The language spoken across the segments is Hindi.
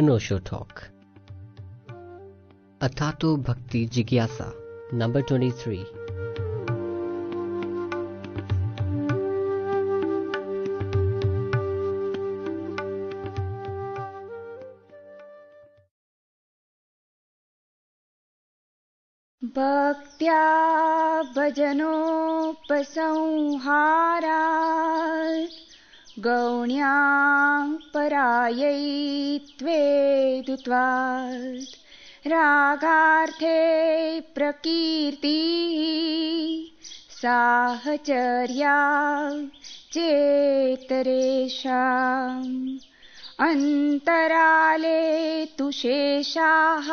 नोशो टॉक अथातो भक्ति जिज्ञासा नंबर ट्वेंटी थ्री भक्त्या भजनोपसंहारा गौण्यां परायैत्वेदुत्वात् रागार्थे प्रकीर्ति साहचर्या चेतरेषाम्। अन्तराले तु शेषाः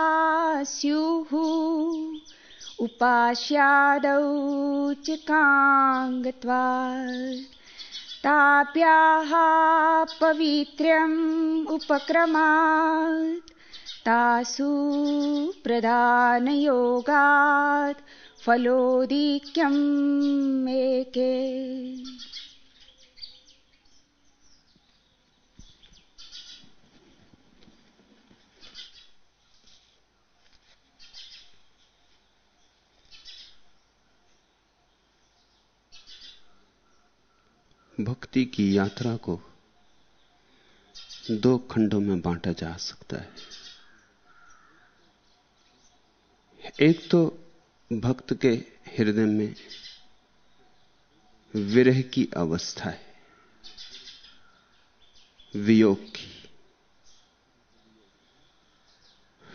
स्युः। उपास्यादौ चिकाङ्गत्वात् ताभ्याः पवित्र्यम् उपक्रमात् तासु प्रधानयोगात् फलोदिक्यम् एके भक्ति की यात्रा को दो खंडों में बांटा जा सकता है। एक तो भक्त के हृदय में विरह की अवस्था है, वियोग की,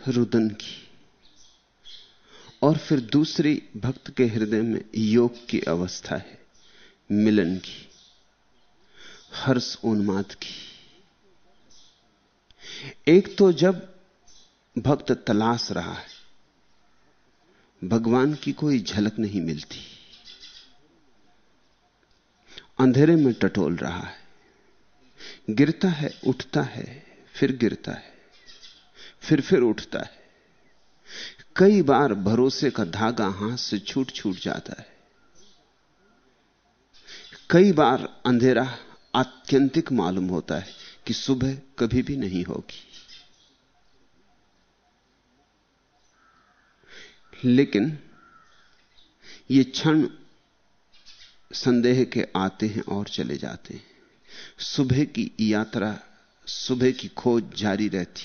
रुदन की, और फिर दूसरी भक्त के हृदय में योग की अवस्था है, मिलन की। हर्ष उन्माद की। एक तो जब भक्त तलाश रहा है, भगवान की कोई झलक नहीं मिलती। अंधेरे में टटोल रहा है। गिरता है, उठता है, फिर गिरता है, फिर फिर उठता है। कई बार भरोसे का धागा हाथ से छूट छूट जाता है। कई बार अंधेरा आत्यंतिक मालूम होता है कि सुबह कभी भी नहीं होगी। लेकिन ये क्षण संदेह के आते हैं और चले जाते हैं। सुबह की यात्रा, सुबह की खोज जारी रहती।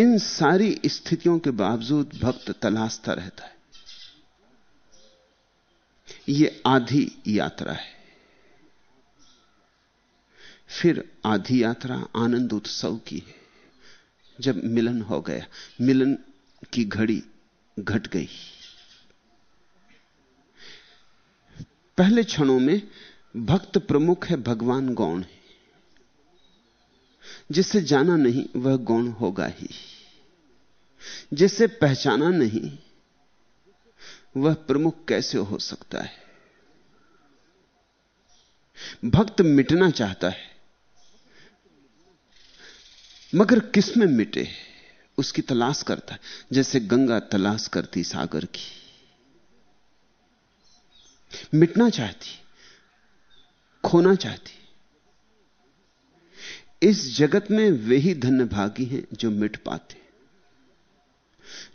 इन सारी स्थितियों के बावजूद भक्त तलाशता रहता है। यह आधी यात्रा है। फिर आधी यात्रा आनंद उत्सव की है। जब मिलन हो गया, मिलन की घड़ी घट गई। पहले क्षणों में भक्त प्रमुख है भगवान गौण है। जिसे जाना नहीं, वह गौण होगा ही। जिसे पहचाना नहीं, वह प्रमुख कैसे हो सकता है? भक्त मिटना चाहता है। मगर किसमें मिटे? उसकी तलाश करता है, जैसे गंगा तलाश करती सागर की। मिटना चाहती, खोना चाहती। इस जगत में वे ही धन्य भागी हैं जो मिट पाते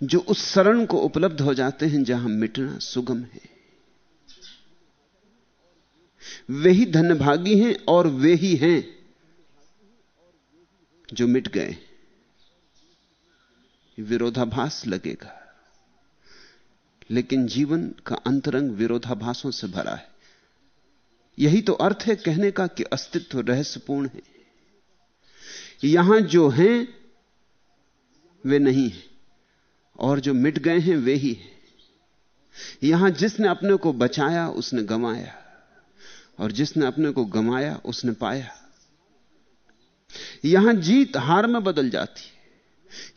जो उस शरण को उपलब्ध हो जाते हैं जहाँ मिटना सुगम है। वे ही धन्य भागी हैं और वे ही हैं जो मिट गए, विरोधाभास लगेगा। लेकिन जीवन का अंतरंग विरोधाभासों से भरा है। यही तो अर्थ है कहने का कि अस्तित्व रहस्यपूर्ण है। यहाँ जो हैं, वे नहीं हैं, और जो मिट गए हैं, वे ही हैं। यहाँ जिसने अपने को बचाया, उसने गंवाया, और जिसने अपने को गंवाया, उसने पाया। यहाँ जीत हार में बदल जाती है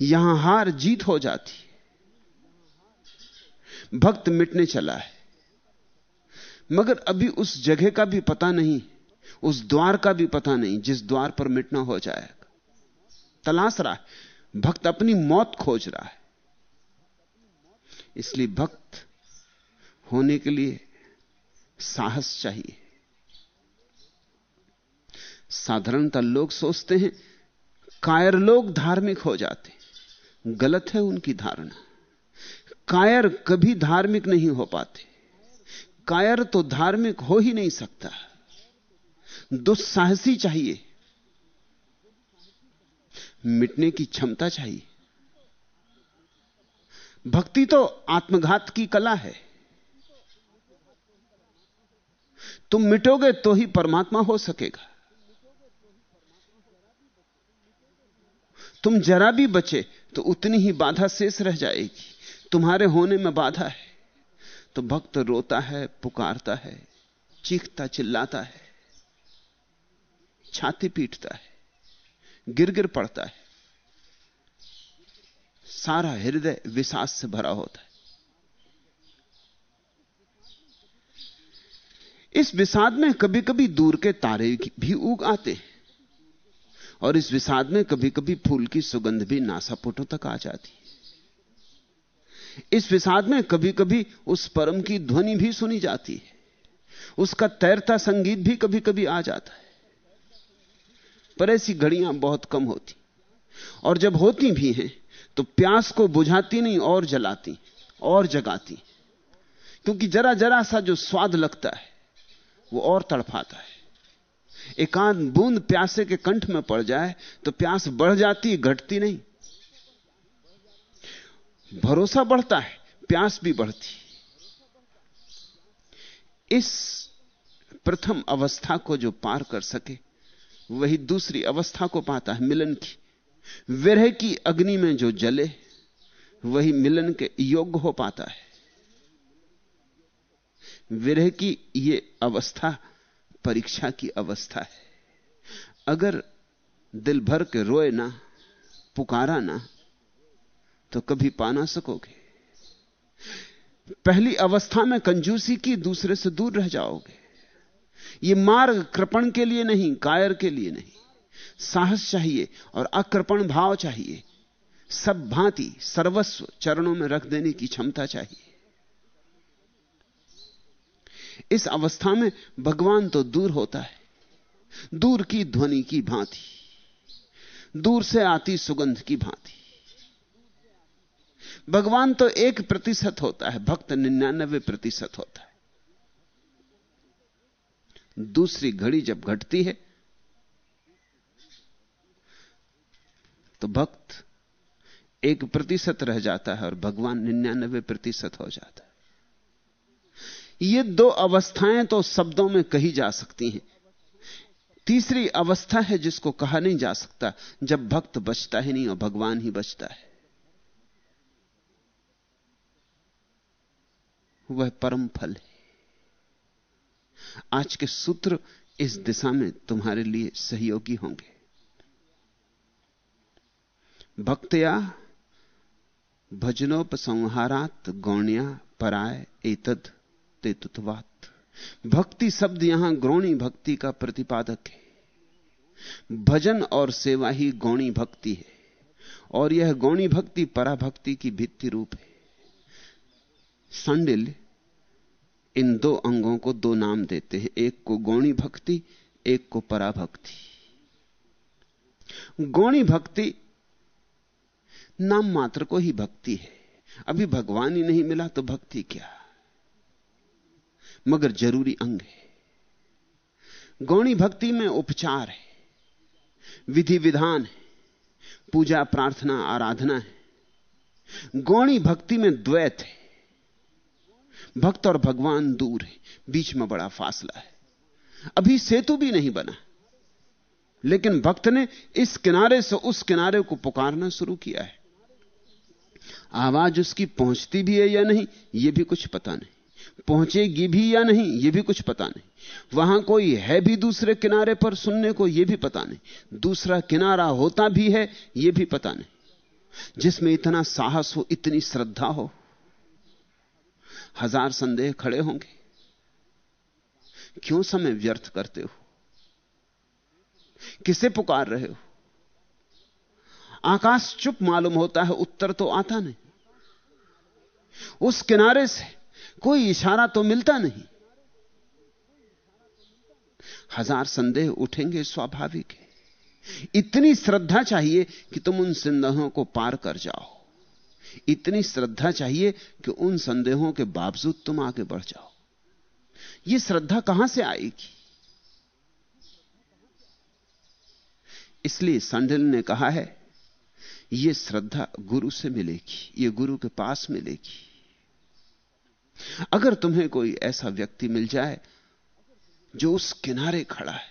यहाँ हार जीत हो जाती। है भक्त मिटने चला है, मगर अभी उस जगह का भी पता नहीं, उस द्वार का भी पता नहीं, जिस द्वार पर मिटना हो जाएगा। तलाश रहा है, भक्त अपनी मौत खोज रहा है। इसलिए भक्त होने के लिए साहस चाहिए। साधारणता लोग सोचते हैं, कायर लोग धार्मिक हो जाते गलत है उनकी धारणा। कायर कभी धार्मिक नहीं हो पाते। कायर तो धार्मिक हो ही नहीं सकता। दुस्साहसी चाहिए। मिटने की क्षमता चाहिए। भक्ति तो आत्मघात की कला है। तुम मिटोगे तो ही परमात्मा हो सकेगा। तुम जरा भी बचे तो उतनी ही बाधा शेष रह जाएगी। तुम्हारे होने में बाधा है। तो भक्त रोता है, पुकारता है, चीखता, चिल्लाता है, छाती पीटता है गिर गिर पड़ता है। सारा हृदय विशास से भरा होता है। इस विषाद में कभी कभी दूर के तारे भी उग आते हैं। और इस विषाद में कभी कभी फूल की सुगंध भी नासापुटों तक आ जाती है। इस विषाद में कभी कभी उस परम की ध्वनि भी सुनी जाती है। उसका तैरता संगीत भी कभी कभी आ जाता है। पर ऐसी घड़ियाँ बहुत कम होती। और जब होती भी हैं तो प्यास को बुझाती नहीं, और जलाती, और जगाती। क्योंकि जरा जरा सा जो स्वाद लगता है, वो और तड़फाता है। एकांत बूंद प्यासे के कंठ में पड़ जाए तो प्यास बढ़ जाती, घटती नहीं। भरोसा बढ़ता है, प्यास भी बढ़ती। इस प्रथम अवस्था को जो पार कर सके, वही दूसरी अवस्था को पाता है, मिलन की। विरह की अग्नि में जो जले, वही मिलन के योग्य हो पाता है। विरह की यह अवस्था परीक्षा की अवस्था है। अगर दिल भर के रोए ना, पुकारा ना तो कभी पा ना सकोगे। पहली अवस्था में कंजूसी की, दूसरे से दूर रह जाओगे। यह मार्ग कृपण के लिए नहीं कायर के लिए नहीं। साहस चाहिए और अकृपण भाव चाहिए। सब भांति, सर्वस्व चरणों में रख देने की क्षमता चाहिए। इस अवस्था में भगवान तो दूर होता है। दूर की ध्वनि की भांति, दूर से आती सुगंध की भांति। भगवान तो एक प्रतिशत होता है, भक्त निन्यानबे प्रतिशत होता है। दूसरी घड़ी जब घटती है तो भक्त एक प्रतिशत रह जाता है और भगवान निन्यानबे प्रतिशत हो जाता है। ये दो अवस्थाएँ तो शब्दों में कही जा सकती हैं। तीसरी अवस्था है जिसको कहा नहीं जा सकता, जब भक्त बचता ही नहीं और भगवान ही बचता है। वह परम फल है। आज के सूत्र इस दिशा में तुम्हारे लिए सहयोगी होंगे। भक्तया भजनोपसंहारात गौण्या पराय एतद। तेतुत्वात भक्ति शब्द यहाँ गौणी भक्ति का प्रतिपादक है। भजन और सेवा ही गौणी भक्ति है। और यह गौणी भक्ति पराभक्ति की भित्ति रूप है। संडिल इन दो अंगों को दो नाम देते हैं। एक को गौणी भक्ति, एक को पराभक्ति। गौणी भक्ति नाम मात्र को ही भक्ति है। अभी भगवान ही नहीं मिला तो भक्ति क्या? मगर ज़रूरी अंग है। गौणी भक्ति में उपचार है। विधि विधान है। पूजा प्रार्थना आराधना है। गौणी भक्ति में द्वैत है। भक्त और भगवान दूर है। बीच में बड़ा फासला है। अभी सेतु भी नहीं बना। लेकिन भक्त ने इस किनारे से उस किनारे को पुकारना शुरू किया है। आवाज़ उसकी पहुँचती भी है या नहीं यह भी कुछ पता नहीं। पहुंचेगी भी या नहीं यह भी कुछ पता नहीं। वहाँ कोई है भी दूसरे किनारे पर सुनने को यह भी पता नहीं। दूसरा किनारा होता भी है यह भी पता नहीं। जिसमें इतना साहस हो, इतनी श्रद्धा हो, हज़ार संदेह खड़े होंगे। क्यों समय व्यर्थ करते हो? किसे पुकार रहे हो? आकाश चुप मालूम होता है, उत्तर तो आता नहीं। उस किनारे से कोई इशारा तो मिलता नहीं। हज़ार संदेह उठेंगे, स्वाभाविक है। इतनी श्रद्धा चाहिए कि तुम उन संदेहों को पार कर जाओ। इतनी श्रद्धा चाहिए कि उन संदेहों के बावजूद तुम आगे बढ़ जाओ। यह श्रद्धा कहाँ से आएगी? इसलिए संडिल ने कहा है यह श्रद्धा गुरु से मिलेगी यह गुरु के पास मिलेगी। अगर तुम्हें कोई ऐसा व्यक्ति मिल जाए जो उस किनारे खड़ा है,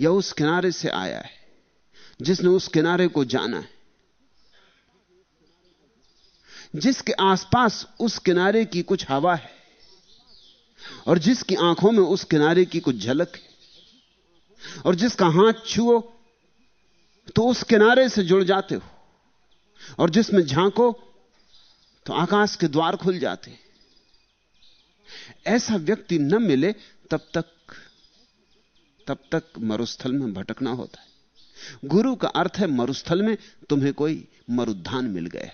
या उस किनारे से आया है, जिसने उस किनारे को जाना है, जिसके आसपास उस किनारे की कुछ हवा है, और जिसकी आँखों में उस किनारे की कुछ झलक है, और जिसका हाथ छुओ तो उस किनारे से जुड़ जाते हो, और जिसमें झांको तो आकाश के द्वार खुल जाते। ऐसा व्यक्ति न मिले, तब तक तब तक मरुस्थल में भटकना होता है। गुरु का अर्थ है मरुस्थल में तुम्हें कोई मरुद्धान मिल गया।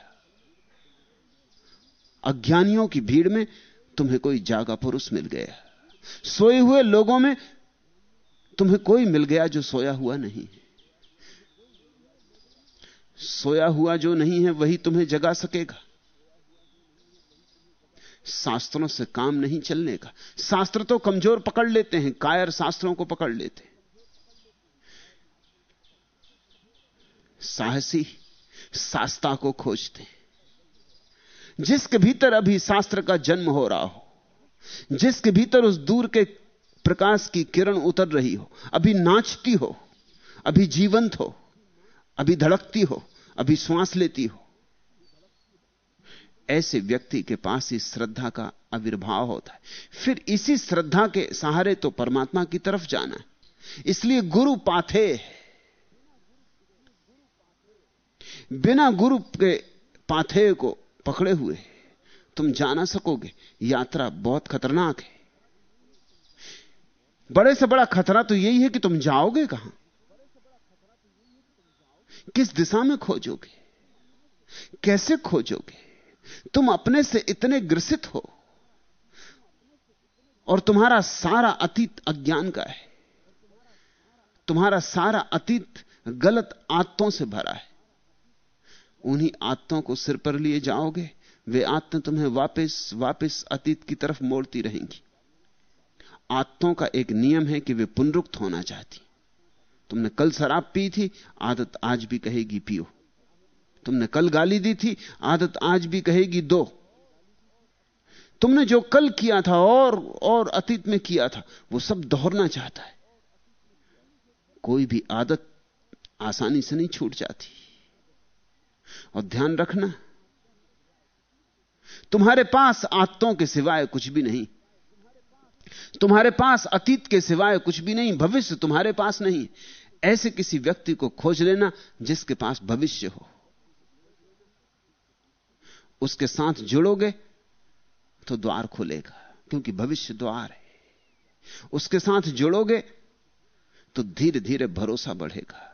अज्ञानियों की भीड़ में तुम्हें कोई जागा पुरुष मिल गया। सोए हुए लोगों में तुम्हें कोई मिल गया जो सोया हुआ नहीं है। सोया हुआ जो नहीं है, वही तुम्हें जगा सकेगा। शास्त्रों से काम नहीं चलने का। शास्त्र तो कमज़ोर पकड़ लेते हैं, कायर शास्त्रों को पकड़ लेते हैं। साहसी शास्ता को खोजते हैं। जिसके भीतर अभी शास्त्र का जन्म हो रहा हो, जिसके भीतर उस दूर के प्रकाश की किरण उतर रही हो, अभी नाचती हो, अभी जीवंत हो, अभी धड़कती हो, अभी श्वास लेती हो ऐसे व्यक्ति के पास ही श्रद्धा का आविर्भाव होता है। फिर इसी श्रद्धा के सहारे तो परमात्मा की तरफ़ जाना है। इसलिए गुरु पाथे बिना गुरु के पाथे को पकड़े हुए तुम जा ना सकोगे। यात्रा बहुत खतरनाक है। बड़े से बड़ा खतरा तो यही है कि तुम जाओगे कहाँ? किस दिशा में खोजोगे? कैसे खोजोगे? तुम अपने से इतने ग्रसित हो और तुम्हारा सारा अतीत अज्ञान का है। तुम्हारा सारा अतीत गलत आत्तों से भरा है। उन्हीं आत्तों को सिर पर लिए जाओगे, वे आत्तें तुम्हें वापस वापस अतीत की तरफ़ मोड़ती रहेंगी। आत्तों का एक नियम है कि वे पुनरुक्त होना चाहती। तुमने कल शराब पी थी, आदत आज भी कहेगी पियो। तुमने कल गाली दी थी, आदत आज भी कहेगी दो। तुमने जो कल किया था और और अतीत में किया था, वो सब दोहरना चाहता है। कोई भी आदत आसानी से नहीं छूट जाती। और ध्यान रखना, तुम्हारे पास आदतों के सिवाय कुछ भी नहीं। तुम्हारे पास अतीत के सिवाय कुछ भी नहीं, भविष्य तुम्हारे पास नहीं। ऐसे किसी व्यक्ति को खोज लेना जिसके पास भविष्य हो। उसके साथ जुड़ोगे तो द्वार खुलेगा, क्योंकि भविष्य द्वार है। उसके साथ जुड़ोगे तो धीरे धीरे भरोसा बढ़ेगा।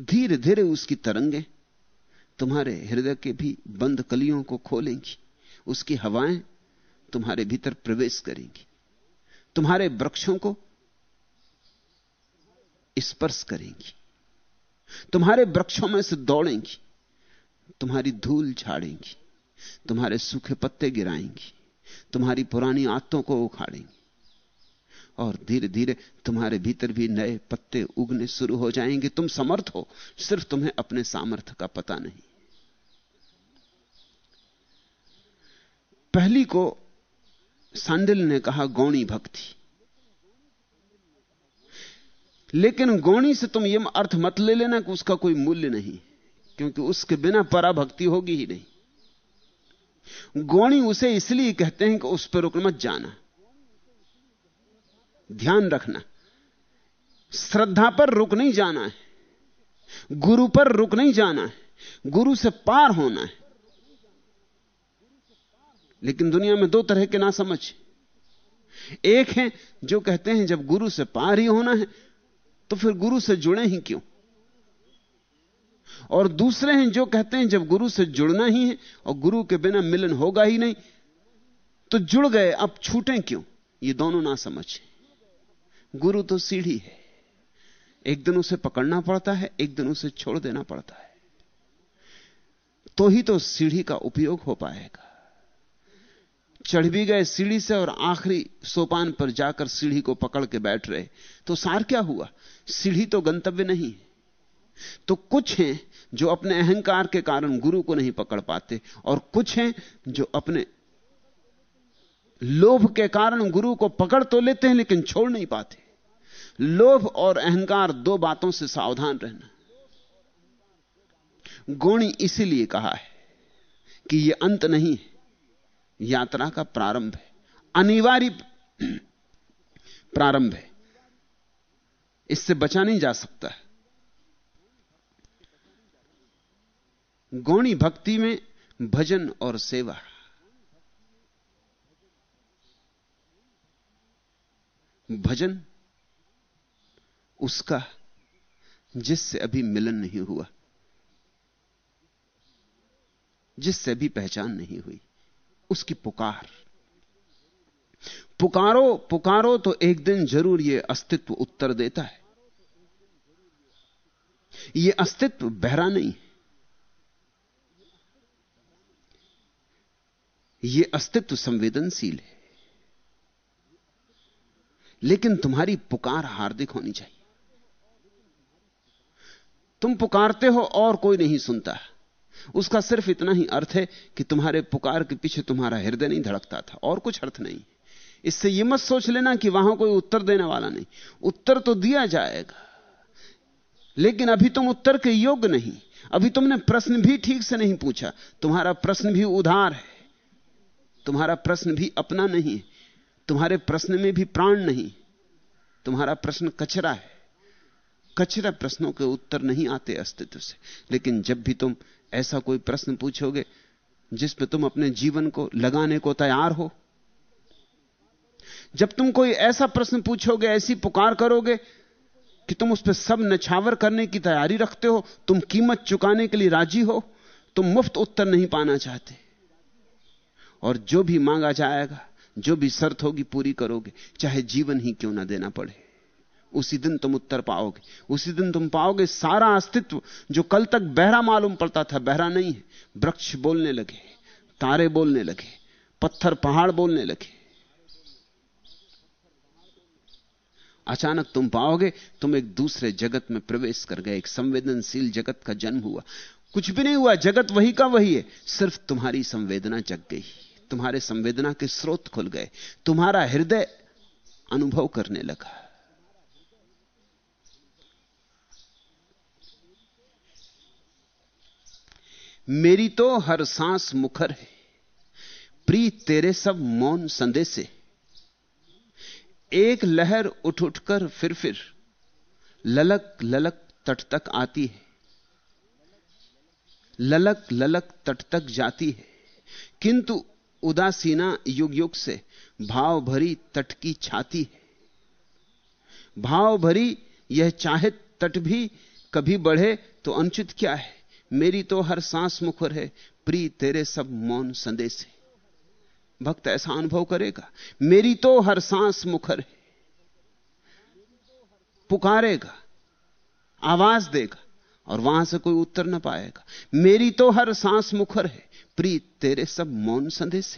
धीरे धीरे उसकी तरंगे तुम्हारे हृदय के भी बंद कलियों को खोलेंगी, उसकी हवाएँ तुम्हारे भीतर प्रवेश करेंगी, तुम्हारे वृक्षों को स्पर्श करेंगी, तुम्हारे वृक्षों में से दौड़ेंगी। तुम्हारी धूल झाड़ेंगी, तुम्हारे सूखे पत्ते गिराएँगी, तुम्हारी पुरानी आदतों को उखाड़ेंगी, और धीरे धीरे तुम्हारे भीतर भी नए पत्ते उगने शुरू हो जाएँगे। तुम समर्थ हो, सिर्फ़ तुम्हें अपने सामर्थ्य का पता नहीं। पहली को सांडिल ने कहा, गौणी भक्ति। लेकिन गौणी से तुम यह अर्थ मत ले लेना कि उसका कोई मूल्य नहीं। क्योंकि उसके बिना पराभक्ति होगी ही नहीं। गौणी उसे इसलिए कहते हैं कि उस पर रुक मत जाना। ध्यान रखना। श्रद्धा पर रुक नहीं जाना है। गुरु पर रुक नहीं जाना है। गुरु से पार होना है। लेकिन दुनिया में दो तरह के ना समझ एक है जो कहते हैं जब गुरु से पार ही होना है तो फिर गुरु से जुड़े ही क्यों? और दूसरे हैं जो कहते हैं, जब गुरु से जुड़ना ही है और गुरु के बिना मिलन होगा ही नहीं तो जुड़ गए, अब छूटें क्यों? ये दोनों ना समझ। गुरु तो सीढ़ी है। एक दिन उसे पकड़ना पड़ता है, एक दिन उसे छोड़ देना पड़ता है। तो ही तो सीढ़ी का उपयोग हो पाएगा। चढ़ भी गए सीढ़ी से और आखिरी सोपान पर जाकर सीढ़ी को पकड़ के बैठ रहे। तो सार क्या हुआ? सीढ़ी तो गंतव्य नहीं तो कुछ हैं जो अपने अहंकार के कारण गुरु को नहीं पकड़ पाते, और कुछ हैं जो अपने लोभ के कारण गुरु को पकड़ तो लेते हैं, लेकिन छोड़ नहीं पाते। लोभ और अहंकार दो बातों से सावधान रहना। गोणी इसीलिए कहा है कि यह अंत नहीं है, यात्रा का प्रारंभ है, अनिवार्य प्रारंभ है। इससे बचा नहीं जा सकता। गौणी भक्ति में भजन और सेवा। भजन उसका जिससे अभी मिलन नहीं हुआ, जिससे भी पहचान नहीं हुई, उसकी पुकार। पुकारो पुकारो तो एक दिन ज़रूर यह अस्तित्व उत्तर देता है। यह अस्तित्व बहरा नहीं यह अस्तित्व संवेदनशील है। लेकिन तुम्हारी पुकार हार्दिक होनी चाहिए। तुम पुकारते हो और कोई नहीं सुनता। उसका सिर्फ़ इतना ही अर्थ है कि तुम्हारे पुकार के पीछे तुम्हारा हृदय नहीं धड़कता था, और कुछ अर्थ नहीं। इससे यह मत सोच लेना कि वहाँ कोई उत्तर देने वाला नहीं। उत्तर तो दिया जाएगा। लेकिन अभी तुम उत्तर के योग्य नहीं। अभी तुमने प्रश्न भी ठीक से नहीं पूछा। तुम्हारा प्रश्न भी उधार है। तुम्हारा प्रश्न भी अपना नहीं है। तुम्हारे प्रश्न में भी प्राण नहीं। तुम्हारा प्रश्न कचरा है। कचरा प्रश्नों के उत्तर नहीं आते अस्तित्व से। लेकिन जब भी तुम ऐसा कोई प्रश्न पूछोगे, जिस पे तुम अपने जीवन को लगाने को तैयार हो, जब तुम कोई ऐसा प्रश्न पूछोगे, ऐसी पुकार करोगे कि तुम उस पर सब नछावर करने की तैयारी रखते हो, तुम कीमत चुकाने के लिए राज़ी हो, तुम मुफ़्त उत्तर नहीं पाना चाहते। और जो भी मांगा जाएगा, जो भी शर्त होगी पूरी करोगे, चाहे जीवन ही क्यों ना देना पड़े। उसी दिन तुम उत्तर पाओगे। उसी दिन तुम पाओगे सारा अस्तित्व जो कल तक बहरा मालूम पड़ता था, बहरा नहीं है। वृक्ष बोलने लगे, तारे बोलने लगे, पत्थर पहाड़ बोलने लगे। अचानक तुम पाओगे, तुम एक दूसरे जगत में प्रवेश कर गए। एक संवेदनशील जगत का जन्म हुआ। कुछ भी नहीं हुआ, जगत वही का वही है। सिर्फ़ तुम्हारी संवेदना जग गई। तुम्हारे संवेदना के स्रोत खुल गए। तुम्हारा हृदय अनुभव करने लगा। मेरी तो हर सांस मुखर है। प्री तेरे सब मौन संदेशे। एक लहर उठ उठकर फिर फिर ललक ललक तट तक आती है। ललक ललक तट तक जाती है। किंतु उदासीना युग युग से भाव भरी तट की छाती है। भाव भरी यह चाहे तट भी कभी बढ़े तो अनुचित क्या है? मेरी तो हर सांस मुखर है। प्री तेरे सब मौन संदेश भक्त ऐसा अनुभव करेगा? मेरी तो हर सांस मुखर है। पुकारेगा, आवाज़ देगा। और वहाँ से कोई उत्तर ना पाएगा। मेरी तो हर सांस मुखर है। प्रीत, तेरे सब मौन संदेश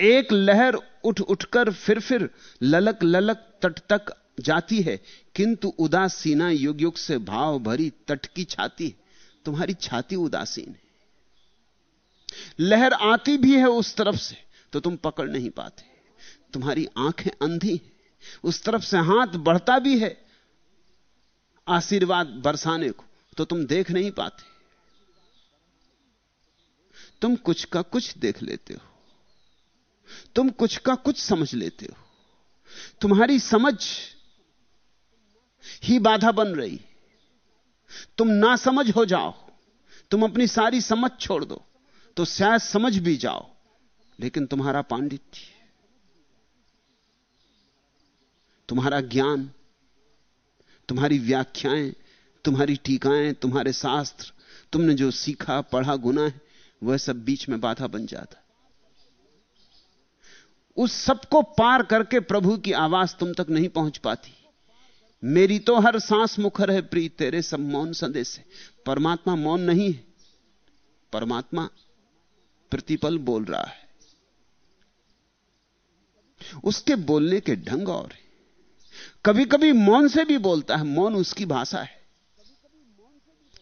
एक लहर उठ उठकर फिर फिर ललक ललक तट तक जाती है, किंतु उदासीना युग युग से भाव भरी तट की छाती तुम्हारी छाती उदासीन है। लहर आती भी है उस तरफ़ से तो तुम पकड़ नहीं पाते। तुम्हारी आँखें अंधी हैं। उस तरफ़ से हाथ बढ़ता भी है आशीर्वाद बरसाने को तो तुम देख नहीं पाते। तुम कुछ का कुछ देख लेते हो। तुम कुछ का कुछ समझ लेते हो। तुम्हारी समझ ही बाधा बन रही तुम ना समझ हो जाओ। तुम अपनी सारी समझ छोड़ दो। तो शायद समझ भी जाओ, लेकिन तुम्हारा पांडित्य। तुम्हारा ज्ञान तुम्हारी व्याख्याएँ, तुम्हारी टीकाएँ, तुम्हारे शास्त्र, तुमने जो सीखा, पढ़ा, गुना है, वह सब बीच में बाधा बन जाता। उस सबको पार करके प्रभु की आवाज़ तुम तक नहीं पहुँच पाती। मेरी तो हर सांस मुखर है प्री तेरे सब मौन संदेश है। परमात्मा मौन नहीं है। परमात्मा प्रतिपल बोल रहा है। उसके बोलने के ढंग और है। कभी कभी मौन से भी बोलता है, मौन उसकी भाषा है।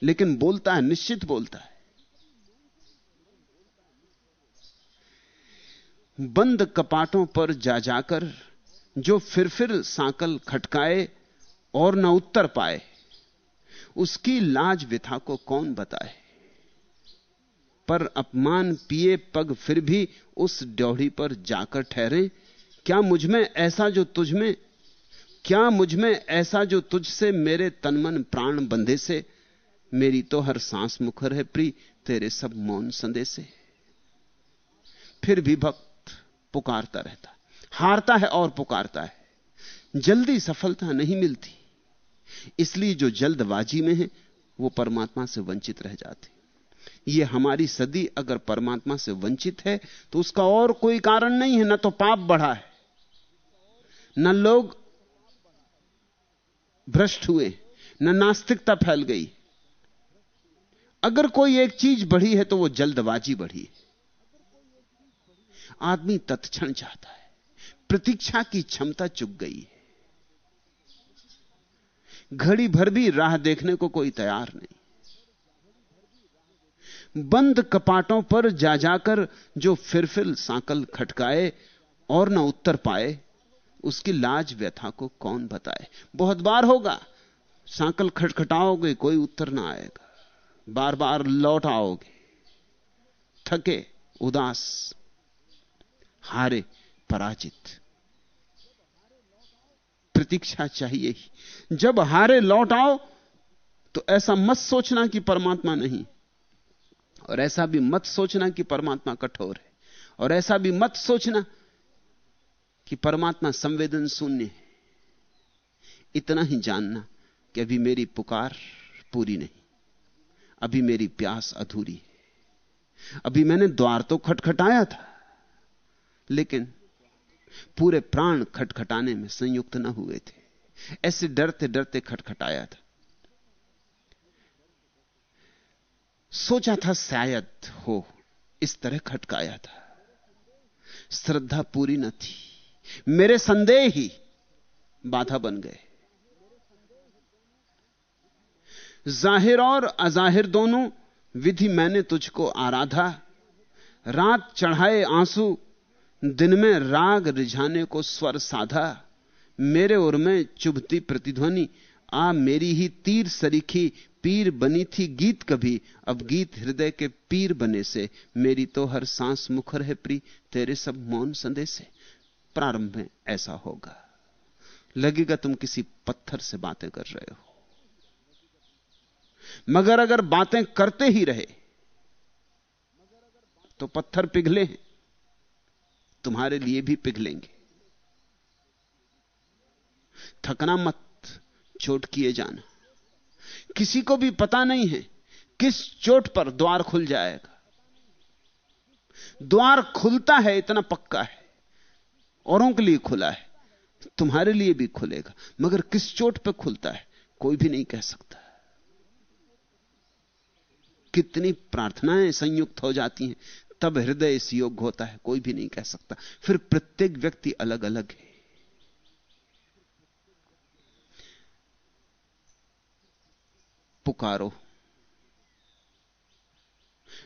लेकिन बोलता है, निश्चित बोलता है। बंद कपाटों पर जा जाकर, जो फिर फिर सांकल खटकाए और न उत्तर पाए, उसकी लाज विथा को कौन बताए? पर अपमान पिए पग फिर भी उस ड्योढ़ी पर जाकर ठहरे, क्या मुझमें ऐसा जो तुझ में क्या मुझमें ऐसा जो तुझसे मेरे तनमन प्राण बंधे से? मेरी तो हर सांस मुखर है प्री तेरे सब मौन संदेशे। फिर भी भक्त पुकारता रहता हारता है और पुकारता है। जल्दी सफलता नहीं मिलती। इसलिए जो जल्दबाजी में है, वो परमात्मा से वंचित रह जाते। ये हमारी सदी अगर परमात्मा से वंचित है तो उसका और कोई कारण नहीं है, ना तो पाप बढ़ा है। न लोग भ्रष्ट हुए, न नास्तिकता फैल गई। अगर कोई एक चीज़ बढ़ी है तो वो जल्दबाजी बढ़ी आदमी तत्क्षण चाहता है, प्रतीक्षा की क्षमता चुक गई है। घड़ी भर भी राह देखने को कोई तैयार नहीं। बंद कपाटों पर जा जाकर जो फिर फिर सांकल खटकाए और न उत्तर पाए उसकी लाज व्यथा को कौन बताए? बहुत बार होगा। सांकल खटखटाओगे, कोई उत्तर ना आएगा। बार बार लौट आओगे। थके, उदास, हारे, पराजित। प्रतीक्षा चाहिए ही। जब हारे लौट आओ तो ऐसा मत सोचना कि परमात्मा नहीं। और ऐसा भी मत सोचना कि परमात्मा कठोर है। और ऐसा भी मत सोचना कि परमात्मा संवेदन शून्य है। इतना ही जानना कि अभी मेरी पुकार पूरी नहीं। अभी मेरी प्यास अधूरी है। अभी मैंने द्वार तो खटखटाया था, लेकिन पूरे प्राण खटखटाने में संयुक्त न हुए थे। ऐसे डरते डरते खटखटाया था। सोचा था शायद हो, इस तरह खटकाया था। श्रद्धा पूरी न थी। मेरे संदेह ही बाधा बन गए। ज़ाहिर और अजाहिर दोनों विधि मैंने तुझको आराधा, रात चढ़ाए आँसू, दिन में राग रिझाने को स्वर साधा, मेरे उर में चुभती प्रतिध्वनि, आ मेरी ही तीर सरीखी पीर बनी थी गीत कभी, अब गीत हृदय के पीर बने से, मेरी तो हर सांस मुखर है प्री, तेरे सब मौन संदेश है। प्रारंभ में ऐसा होगा। लगेगा तुम किसी पत्थर से बातें कर रहे हो। मगर अगर बातें करते ही रहे तो पत्थर पिघले हैं। तुम्हारे लिए भी पिघलेंगे। थकना मत, चोट किए जाना। किसी को भी पता नहीं है किस चोट पर द्वार खुल जाएगा। द्वार खुलता है, इतना पक्का है। औरों के लिए खुला है तुम्हारे लिए भी खुलेगा। मगर किस चोट पर खुलता है, कोई भी नहीं कह सकता। कितनी प्रार्थनाएँ संयुक्त हो जाती हैं, तब हृदय इस योग्य होता है, कोई भी नहीं कह सकता। फिर प्रत्येक व्यक्ति अलग अलग है। पुकारो।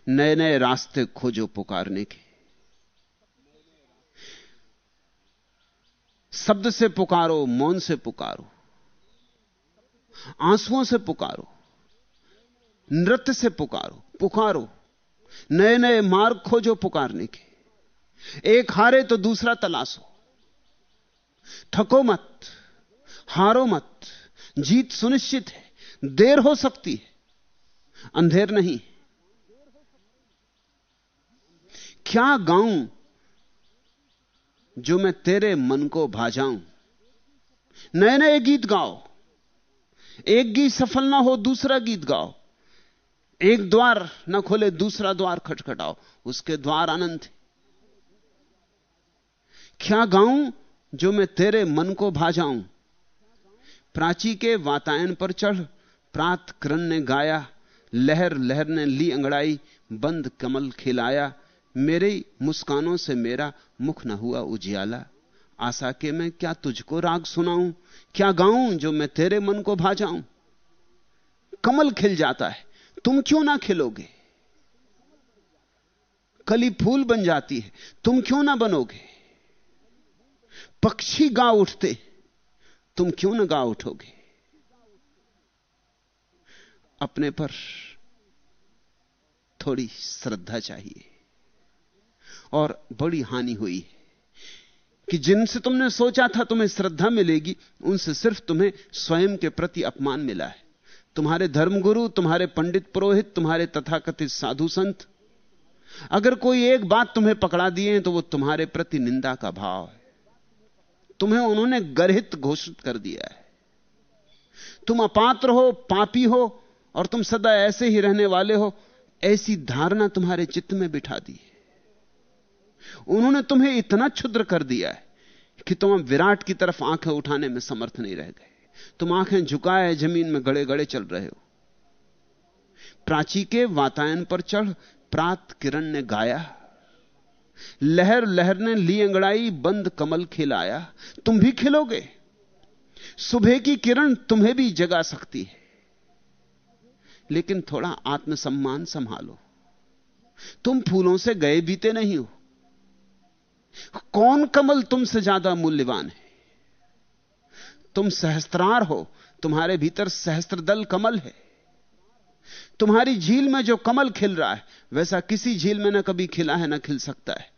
नए नए रास्ते खोजो पुकारने के। शब्द से पुकारो, मौन से पुकारो, आंसुओं से पुकारो, नृत्य से पुकारो पुकारो नए नए मार्ग खोजो पुकारने के। एक हारे तो दूसरा तलाशो। थको मत, हारो मत, जीत सुनिश्चित है, देर हो सकती है, अंधेर नहीं क्या गाऊं जो मैं तेरे मन को भाजाऊं। नए नए गीत गाओ। एक गीत सफल ना हो, दूसरा गीत गाओ। एक द्वार न खोले, दूसरा द्वार खटखटाओ। उसके द्वार अनंत क्या गाऊं जो मैं तेरे मन को भा जाऊँ प्राची के वातायन पर चढ़ प्रात करण ने गाया लहर लहर ने ली अंगड़ाई, बंद कमल खिलाया मेरे मुस्कानों से मेरा मुख न हुआ उजियाला। आशा के मैं क्या तुझको राग सुनाऊं? क्या गाऊं जो मैं तेरे मन को भा जाऊँ कमल खिल जाता है, तुम क्यों ना खिलोगे? कली फूल बन जाती है, तुम क्यों ना बनोगे? पक्षी गा उठते, तुम क्यों ना गा उठोगे? अपने पर थोड़ी श्रद्धा चाहिए। और बड़ी हानि हुई है कि जिनसे तुमने सोचा था तुम्हें श्रद्धा मिलेगी, उनसे सिर्फ़ तुम्हें स्वयं के प्रति अपमान मिला है। तुम्हारे धर्मगुरु, तुम्हारे पंडित पुरोहित, तुम्हारे तथाकथित साधु संत, अगर कोई एक बात तुम्हें पकड़ा दिए तो वो तुम्हारे प्रति निंदा का भाव है। तुम्हें उन्होंने गर्हित घोषित कर दिया है। तुम अपात्र हो, पापी हो, और तुम सदा ऐसे ही रहने वाले हो, ऐसी धारणा तुम्हारे चित्त में बिठा दी है। उन्होंने तुम्हें इतना क्षुद्र कर दिया है कि तुम विराट की तरफ़ आँखें उठाने में समर्थ नहीं रह गए। तुम आँखें झुकाए ज़मीन में गड़े गड़े चल रहे हो। प्राची के वातायन पर चढ़ प्रात किरण ने गाया। लहर लहर ने ली अंगड़ाई, बंद कमल खिलाया। तुम भी खिलोगे। सुबह की किरण तुम्हें भी जगा सकती है। लेकिन थोड़ा आत्मसम्मान संभालो। तुम फूलों से गए बीते नहीं हो। कौन कमल तुमसे ज़्यादा मूल्यवान है? तुम सहस्त्रार हो, तुम्हारे भीतर सहस्त्र दल कमल है। तुम्हारी झील में जो कमल खिल रहा है, वैसा किसी झील में ना कभी खिला है, ना खिल सकता है।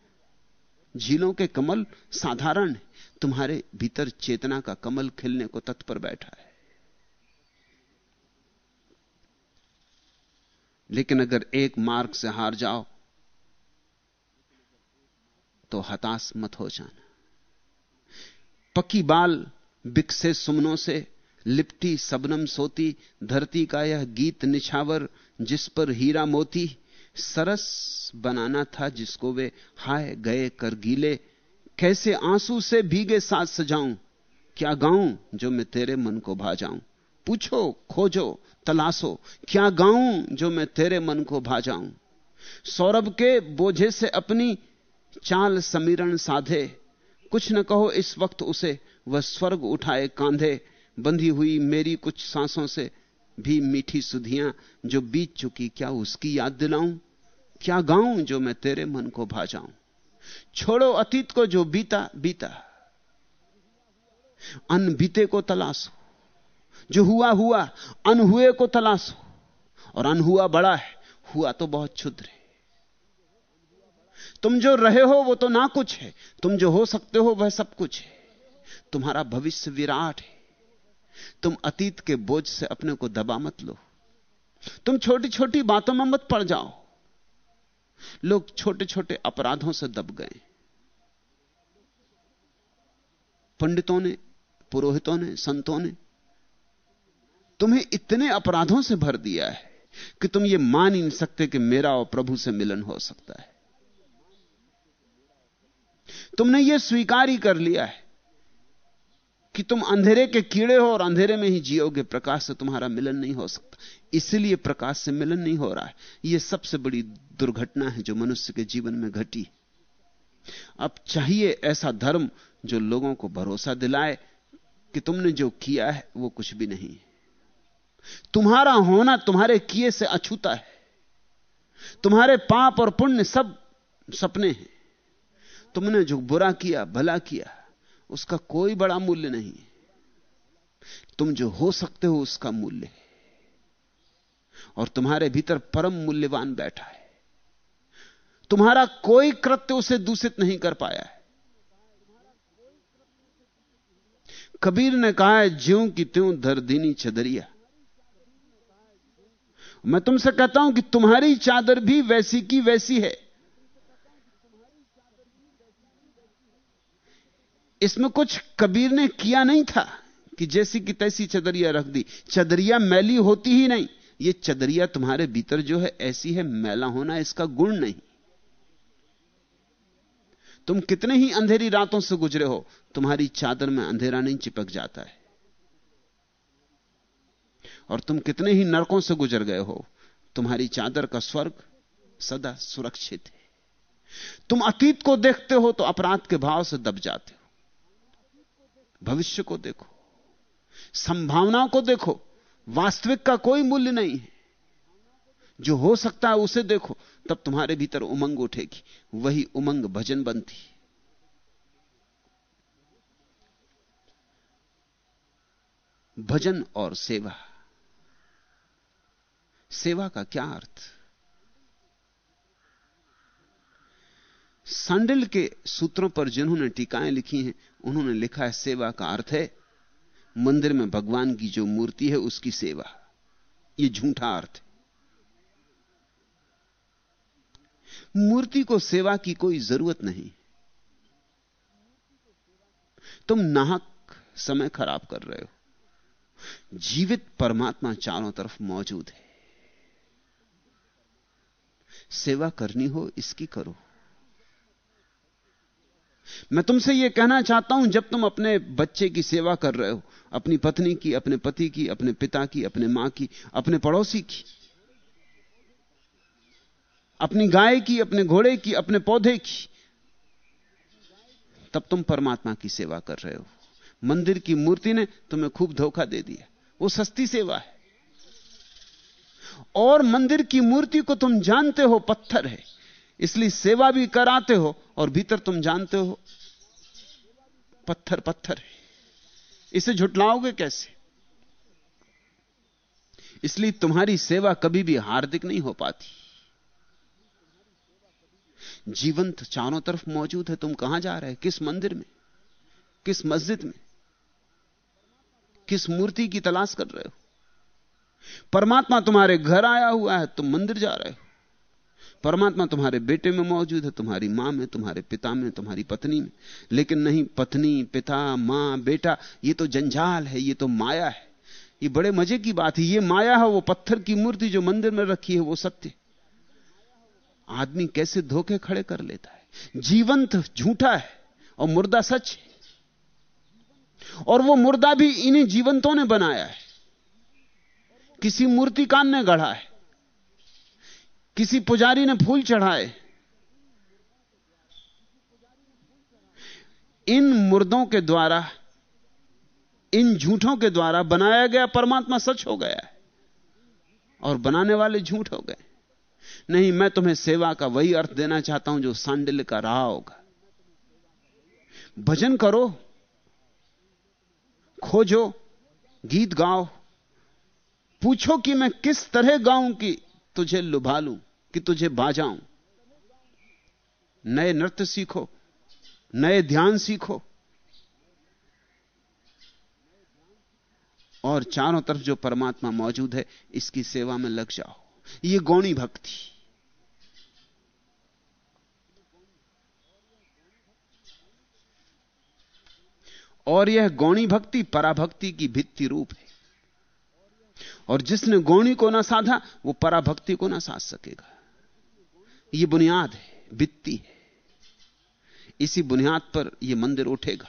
झीलों के कमल साधारण है, तुम्हारे भीतर चेतना का कमल खिलने को तत्पर बैठा है। लेकिन अगर एक मार्ग से हार जाओ तो हताश मत हो जाना। पकी बाल बिकसे सुमनों से, लिपटी सबनम सोती, धरती का यह गीत निछावर, जिस पर हीरा मोती। सरस बनाना था जिसको वे हाय गए कर गीले। कैसे आँसू से भीगे साथ सजाऊं? क्या गाऊं जो मैं तेरे मन को भा जाऊँ पूछो, खोजो, तलाशो, क्या गाऊं जो मैं तेरे मन को भा जाऊँ सौरभ के बोझे से अपनी चाल समीरण साधे। कुछ न कहो इस वक्त उसे, वह स्वर्ग उठाए कांधे। बंधी हुई मेरी कुछ सांसों से भी मीठी सुधियाँ, जो बीत चुकी, क्या उसकी याद दिलाऊं? क्या गाऊं जो मैं तेरे मन को भा जाऊँ छोड़ो अतीत को जो बीता बीता। अन बीते को तलाशो जो हुआ हुआ। अनहुए को तलाशो और अनहुआ बड़ा है, हुआ तो बहुत क्षुद्र है। तुम जो रहे हो वो तो ना कुछ है। तुम जो हो सकते हो वह सब कुछ है। तुम्हारा भविष्य विराट है। तुम अतीत के बोझ से अपने को दबा मत लो। तुम छोटी छोटी बातों में मत पड़ जाओ। लोग छोटे छोटे अपराधों से दब गए। पंडितों ने, पुरोहितों ने, संतों ने तुम्हें इतने अपराधों से भर दिया है कि तुम ये मान ही नहीं सकते कि मेरा और प्रभु से मिलन हो सकता है। तुमने यह स्वीकार ही कर लिया है कि तुम अंधेरे के कीड़े हो और अंधेरे में ही जियोगे। प्रकाश से तुम्हारा मिलन नहीं हो सकता। इसलिए प्रकाश से मिलन नहीं हो रहा है। यह सबसे बड़ी दुर्घटना है जो मनुष्य के जीवन में घटी। अब चाहिए ऐसा धर्म जो लोगों को भरोसा दिलाए कि तुमने जो किया है, वो कुछ भी नहीं तुम्हारा होना तुम्हारे किए से अछूता है। तुम्हारे पाप और पुण्य सब सपने हैं। तुमने जो बुरा किया, भला किया, उसका कोई बड़ा मूल्य नहीं तुम जो हो सकते हो, उसका मूल्य है। और तुम्हारे भीतर परम मूल्यवान बैठा है। तुम्हारा कोई कृत्य उसे दूषित नहीं कर पाया है। कबीर ने कहा है, ज्यों की त्यों धर दीनी चदरिया मैं तुमसे कहता हूँ कि तुम्हारी चादर भी वैसी की वैसी है। इसमें कुछ कबीर ने किया नहीं था कि जैसी की तैसी चदरिया रख दी। चदरिया मैली होती ही नहीं। ये चदरिया तुम्हारे भीतर जो है, ऐसी है, मैला होना इसका गुण नहीं। तुम कितने ही अंधेरी रातों से गुजरे हो, तुम्हारी चादर में अंधेरा नहीं चिपक जाता है। और तुम कितने ही नरकों से गुजर गए हो, तुम्हारी चादर का स्वर्ग सदा सुरक्षित है। तुम अतीत को देखते हो तो अपराध के भाव से दब जाते हो। भविष्य को देखो। संभावनाओं को देखो। वास्तविक का कोई मूल्य नहीं है। जो हो सकता है उसे देखो, तब तुम्हारे भीतर उमंग उठेगी। वही उमंग भजन बनती। भजन और सेवा। सेवा का क्या अर्थ? सांडिल के सूत्रों पर जिन्होंने टीकाएँ लिखी हैं, उन्होंने लिखा है, सेवा का अर्थ है, मंदिर में भगवान की जो मूर्ति है, उसकी सेवा। यह झूठा अर्थ है। मूर्ति को सेवा की कोई ज़रूरत नहीं। तुम नाहक समय खराब कर रहे हो। जीवित परमात्मा चारों तरफ़ मौजूद है। सेवा करनी हो, इसकी करो। मैं तुमसे यह कहना चाहता हूँ, जब तुम अपने बच्चे की सेवा कर रहे हो, अपनी पत्नी की, अपने पति की, अपने पिता की, अपने माँ की, अपने पड़ोसी की, अपनी गाय की, अपने घोड़े की, अपने पौधे की, तब तुम परमात्मा की सेवा कर रहे हो। मंदिर की मूर्ति ने तुम्हें खूब धोखा दे दिया। वो सस्ती सेवा है। और मंदिर की मूर्ति को तुम जानते हो, पत्थर है। इसलिए सेवा भी कराते हो और भीतर तुम जानते हो। पत्थर पत्थर है। इसे झुटलाओगे कैसे? इसलिए तुम्हारी सेवा कभी भी हार्दिक नहीं हो पाती। जीवंत चारों तरफ़ मौजूद है। तुम कहाँ जा रहे हैं? किस मंदिर में? किस मस्जिद में? किस मूर्ति की तलाश कर रहे हो? परमात्मा तुम्हारे घर आया हुआ है। तुम मंदिर जा रहे हो। परमात्मा तुम्हारे बेटे में मौजूद है, तुम्हारी माँ में, तुम्हारे पिता में, तुम्हारी पत्नी में। लेकिन नहीं, पत्नी, पिता, माँ, बेटा, ये तो जंजाल है, ये तो माया है। ये बड़े मज़े की बात है, ये माया है, वो पत्थर की मूर्ति जो मंदिर में रखी है, वो सत्य। आदमी कैसे धोखे खड़े कर लेता है? जीवंत झूठा है और मुर्दा सच है। और वो मुर्दा भी इन्हीं जीवंतों ने बनाया है। किसी मूर्तिकान ने गढ़ा है। किसी पुजारी ने फूल चढ़ाए। इन मुर्दों के द्वारा, इन झूठों के द्वारा बनाया गया परमात्मा सच हो गया है और बनाने वाले झूठ हो गए। नहीं, मैं तुम्हें सेवा का वही अर्थ देना चाहता हूँ जो सांडिल का रहा होगा। भजन करो, खोजो, गीत गाओ, पूछो कि मैं किस तरह गाऊं कि तुझे लुभा लूँ कि तुझे बाजाऊं। नए नृत्य सीखो, नए ध्यान सीखो। और चारों तरफ़ जो परमात्मा मौजूद है, इसकी सेवा में लग जाओ। ये गौणी भक्ति। और यह गौणी भक्ति पराभक्ति की भित्ति रूप है। और जिसने गौणी को ना साधा, वो पराभक्ति को ना साध सकेगा। यह बुनियाद है वित्ती है। इसी बुनियाद पर यह मंदिर उठेगा।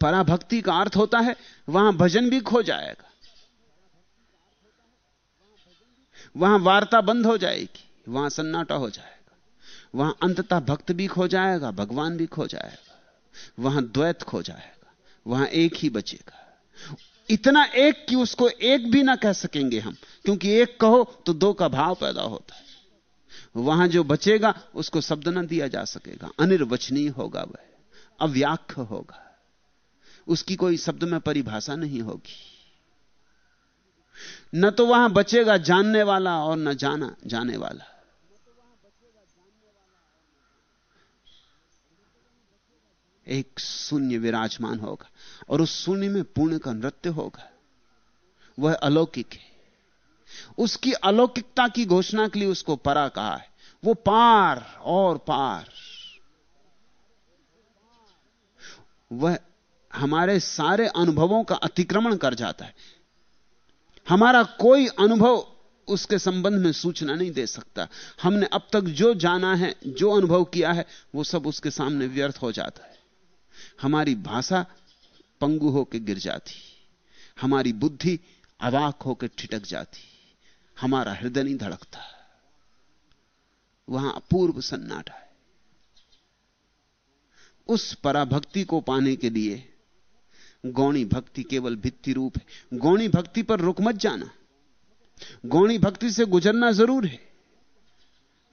पराभक्ति का अर्थ होता है, वहाँ भजन भी खो जाएगा। वहाँ वार्ता बंद हो जाएगी, वहाँ सन्नाटा हो जाएगा। वहाँ अंततः भक्त भी खो जाएगा, भगवान भी खो जाएगा। वहाँ द्वैत खो जाएगा, वहाँ एक ही बचेगा। इतना एक कि उसको एक भी ना कह सकेंगे हम। क्योंकि एक कहो तो दो का भाव पैदा होता है। वहाँ जो बचेगा, उसको शब्द ना दिया जा सकेगा। अनिर्वचनीय होगा वह। अव्याख्य होगा। उसकी कोई शब्द में परिभाषा नहीं होगी। न तो वहाँ बचेगा जानने वाला और न जाना, जाने वाला। एक शून्य विराजमान होगा और उस शून्य में पुण्य का नृत्य होगा। वह अलौकिक है। उसकी अलौकिकता की घोषणा के लिए उसको परा कहा है। वो पार और पार। वह हमारे सारे अनुभवों का अतिक्रमण कर जाता है। हमारा कोई अनुभव उसके संबंध में सूचना नहीं दे सकता। हमने अब तक जो जाना है, जो अनुभव किया है, वो सब उसके सामने व्यर्थ हो जाता है। हमारी भाषा पंगु होकर गिर जाती, हमारी बुद्धि अवाक होकर ठिटक जाती, हमारा हृदय नहीं धड़कता। वहाँ अपूर्व सन्नाटा है। उस पराभक्ति को पाने के लिए गौणी भक्ति केवल भित्ति रूप है। गौणी भक्ति पर रुक मत जाना। गौणी भक्ति से गुजरना ज़रूर है,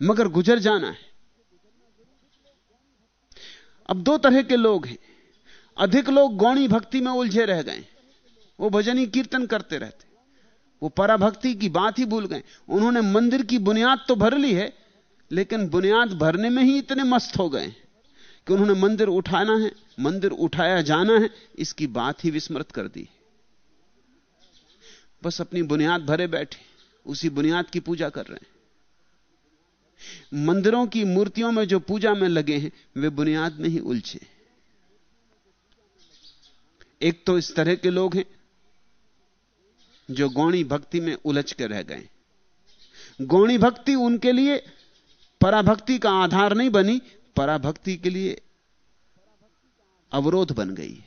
मगर गुजर जाना है। अब दो तरह के लोग हैं। अधिक लोग गौणी भक्ति में उलझे रह गए। वो भजनी कीर्तन करते रहते। वो पराभक्ति की बात ही भूल गए। उन्होंने मंदिर की बुनियाद तो भर ली है, लेकिन बुनियाद भरने में ही इतने मस्त हो गए कि उन्होंने मंदिर उठाना है, मंदिर उठाया जाना है, इसकी बात ही विस्मृत कर दी बस अपनी बुनियाद भरे बैठे, उसी बुनियाद की पूजा कर रहे हैं। मंदिरों की मूर्तियों में जो पूजा में लगे हैं, वे बुनियाद में ही उलझे। एक तो इस तरह के लोग हैं, जो गौणी भक्ति में उलझ के रह गए। गौणी भक्ति उनके लिए पराभक्ति का आधार नहीं बनी, पराभक्ति के लिए अवरोध बन गई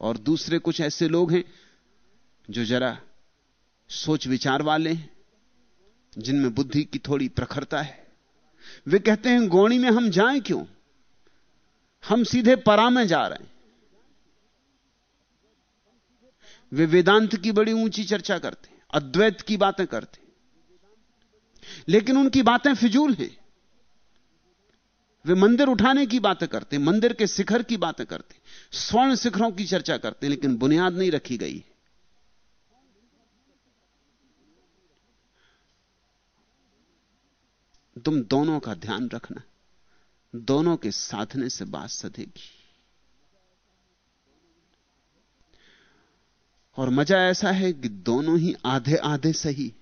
और दूसरे कुछ ऐसे लोग हैं, जो जरा सोच विचार वाले हैं जिनमें बुद्धि की थोड़ी प्रखरता है। वे कहते हैं, गौणी में हम जाएँ क्यों? हम सीधे परा में जा रहे हैं। वे वेदांत की बड़ी ऊँची चर्चा करते अद्वैत की बातें करते लेकिन उनकी बातें फिजूल हैं। वे मंदिर उठाने की बातें करते मंदिर के शिखर की बातें करते स्वर्ण शिखरों की चर्चा करते हैं, लेकिन बुनियाद नहीं रखी गई तुम दोनों का ध्यान रखना। दोनों के साधने से बात सधेगी। और मज़ा ऐसा है कि दोनों ही आधे आधे सही।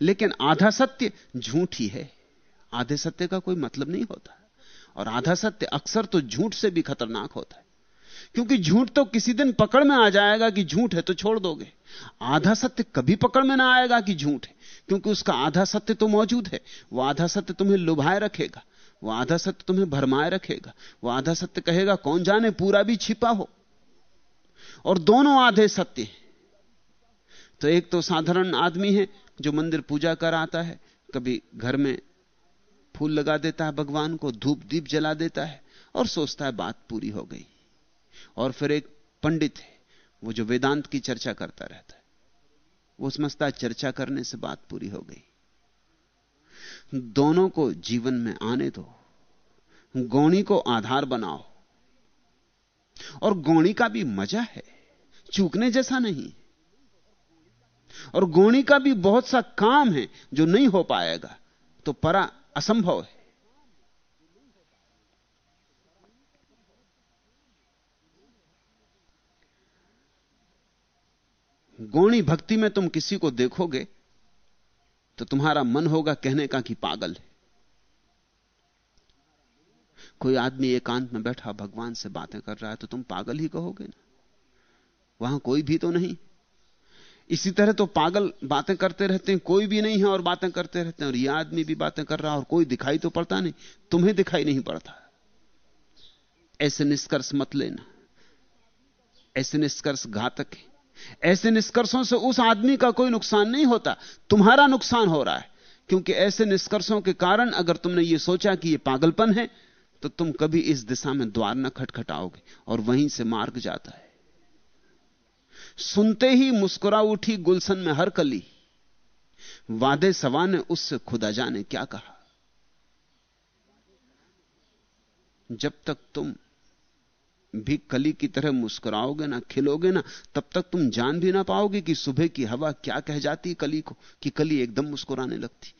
लेकिन आधा सत्य झूठ ही है। आधे सत्य का कोई मतलब नहीं होता। और आधा सत्य अक्सर तो झूठ से भी खतरनाक होता है। क्योंकि झूठ तो किसी दिन पकड़ में आ जाएगा कि झूठ है तो छोड़ दोगे। आधा सत्य कभी पकड़ में ना आएगा कि झूठ है। क्योंकि उसका आधा सत्य तो मौजूद है वह आधा सत्य तुम्हें लुभाए रखेगा वह आधा सत्य तुम्हें भरमाए रखेगा वह आधा सत्य कहेगा कौन जाने, पूरा भी छिपा हो। और दोनों आधे सत्य हैं। तो एक तो साधारण आदमी है जो मंदिर पूजा कर आता है, कभी घर में फूल लगा देता है भगवान को, धूप दीप जला देता है, और सोचता है बात पूरी हो गई। और फिर एक पंडित है, वो जो वेदांत की चर्चा करता रहता है। वो समझता चर्चा करने से बात पूरी हो गई। दोनों को जीवन में आने दो। गौणी को आधार बनाओ। और गौणी का भी मज़ा है, चूकने जैसा नहीं। और गौणी का भी बहुत सा काम है जो नहीं हो पाएगा तो परा असंभव है। गौणी भक्ति में तुम किसी को देखोगे तो तुम्हारा मन होगा कहने का कि पागल है। कोई आदमी एकांत में बैठा भगवान से बातें कर रहा है तो तुम पागल ही कहोगे ना। वहाँ कोई भी तो नहीं। इसी तरह तो पागल बातें करते रहते हैं, कोई भी नहीं है और बातें करते रहते हैं, और यह आदमी भी बातें कर रहा है और कोई दिखाई तो पड़ता नहीं, तुम्हें दिखाई नहीं पड़ता। ऐसे निष्कर्ष मत लेना। ऐसे निष्कर्ष घातक है। ऐसे निष्कर्षों से उस आदमी का कोई नुकसान नहीं होता। तुम्हारा नुकसान हो रहा है। क्योंकि ऐसे निष्कर्षों के कारण अगर तुमने यह सोचा कि यह पागलपन है तो तुम कभी इस दिशा में द्वार न खटखटाओगे और वहीं से मार्ग जाता है। सुनते ही मुस्कुरा उठी गुलशन में हर कली वादे सवा ने उससे खुदा जाने क्या कहा। जब तक तुम भी कली की तरह मुस्कुराओगे ना खिलोगे ना तब तक तुम जान भी ना पाओगे कि सुबह की हवा क्या कह जाती कली को कि कली एकदम मुस्कुराने लगती।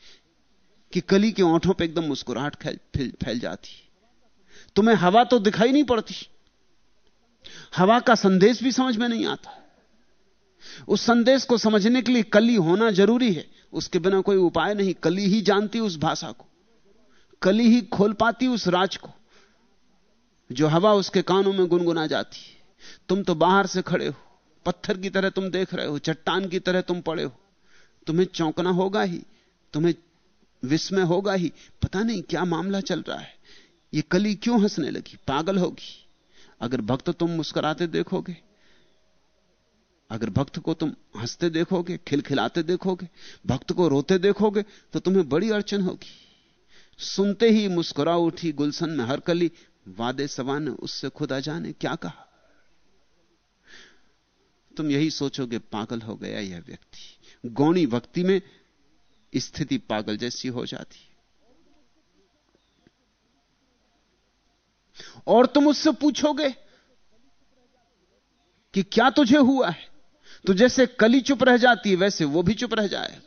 कि कली के ओंठों पे एकदम मुस्कुराहट फैल, जाती तुम्हें हवा तो दिखाई नहीं पड़ती। हवा का संदेश भी समझ में नहीं आता। उस संदेश को समझने के लिए कली होना ज़रूरी है। उसके बिना कोई उपाय नहीं। कली ही जानती उस भाषा को। कली ही खोल पाती उस राज को। जो हवा उसके कानों में गुनगुना जाती है। तुम तो बाहर से खड़े हो। पत्थर की तरह तुम देख रहे हो। चट्टान की तरह तुम पड़े हो। तुम्हें चौंकना होगा ही। तुम्हें विस्मय होगा ही। पता नहीं क्या मामला चल रहा है। ये कली क्यों हंसने लगी? पागल होगी। अगर भक्त तुम मुस्कुराते देखोगे, अगर भक्त को तुम हँसते देखोगे, खिलखिलाते देखोगे, भक्त को रोते देखोगे तो तुम्हें बड़ी अड़चन होगी। सुनते ही मुस्कुरा उठी गुलशन में हर कली। वादे सवा ने उससे खुदा जाने, क्या कहा? तुम यही सोचोगे, पागल हो गया यह व्यक्ति। गौणी भक्ति में स्थिति पागल जैसी हो जाती। और तुम उससे पूछोगे कि क्या तुझे हुआ है? तो जैसे कली चुप रह जाती है, वैसे वो भी चुप रह जाए।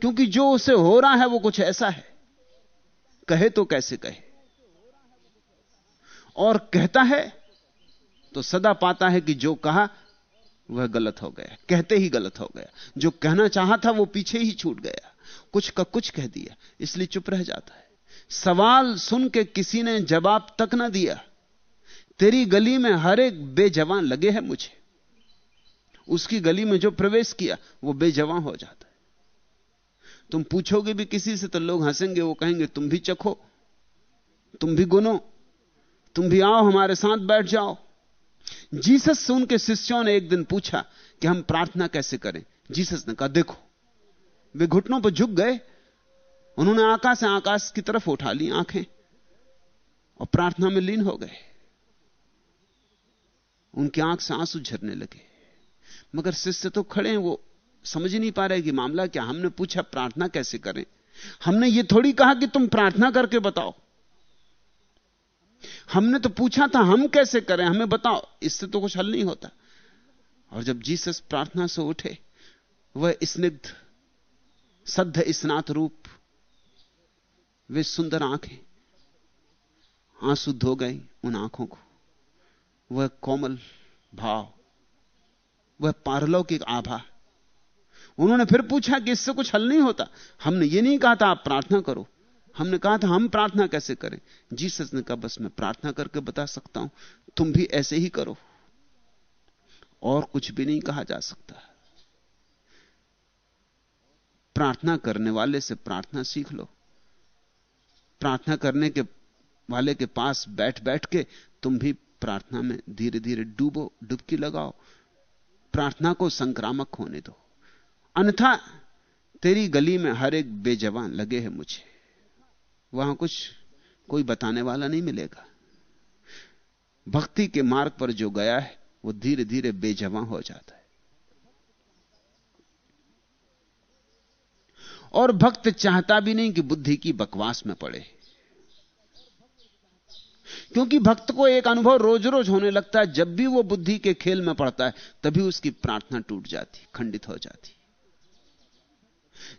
क्योंकि जो उसे हो रहा है, वो कुछ ऐसा है। कहे तो कैसे कहे? और कहता है तो सदा पाता है कि जो कहा, वह गलत हो गया। कहते ही गलत हो गया। जो कहना चाहा था, वो पीछे ही छूट गया। कुछ का कुछ कह दिया, इसलिए चुप रह जाता है। सवाल सुन के किसी ने जवाब तक ना दिया। तेरी गली में हर एक बेजवान लगे हैं मुझे। उसकी गली में जो प्रवेश किया, वो बेजवान हो जाता है। तुम पूछोगे भी किसी से तो लोग हंसेंगे, वो कहेंगे, तुम भी चखो, तुम भी गुनो। तुम भी आओ, हमारे साथ बैठ जाओ। जीसस से उनके शिष्यों ने एक दिन पूछा कि हम प्रार्थना कैसे करें? जीसस ने कहा, देखो, वे घुटनों पर झुक गए। उन्होंने आकाश आकाश की तरफ़ उठा ली आँखें और प्रार्थना में लीन हो गए। उनकी आँख से आँसू झरने लगे। मगर शिष्य तो खड़े हैं, वो समझ नहीं पा रहे कि मामला क्या। हमने पूछा, प्रार्थना कैसे करें? हमने ये थोड़ी कहा कि तुम प्रार्थना करके बताओ। हमने तो पूछा था, हम कैसे करें? हमें बताओ। इससे तो कुछ हल नहीं होता। और जब जीसस प्रार्थना से उठे, वह स्निग्ध, सद्ध स्नात रूप, वे सुंदर आँखें, आँसू धो गई उन आँखों को। वह कोमल भाव, वह पारलौकिक आभा। उन्होंने फिर पूछा कि इससे कुछ हल नहीं होता। हमने ये नहीं कहा था, आप प्रार्थना करो। हमने कहा था, हम प्रार्थना कैसे करें? जीसस ने कहा, बस मैं प्रार्थना करके बता सकता हूँ, तुम भी ऐसे ही करो। और कुछ भी नहीं कहा जा सकता। प्रार्थना करने वाले से प्रार्थना सीख लो। प्रार्थना करने के वाले के पास बैठ बैठ के तुम भी प्रार्थना में धीरे धीरे डूबो, डुबकी लगाओ। प्रार्थना को संक्रामक होने दो। अन्यथा तेरी गली में हर एक बेजवान लगे हैं मुझे। वहाँ कुछ कोई बताने वाला नहीं मिलेगा। भक्ति के मार्ग पर जो गया है, वो धीरे धीरे बेजवा हो जाता है। और भक्त चाहता भी नहीं कि बुद्धि की बकवास में पड़े। क्योंकि भक्त को एक अनुभव रोज रोज होने लगता है, जब भी वो बुद्धि के खेल में पड़ता है, तभी उसकी प्रार्थना टूट जाती, खंडित हो जाती।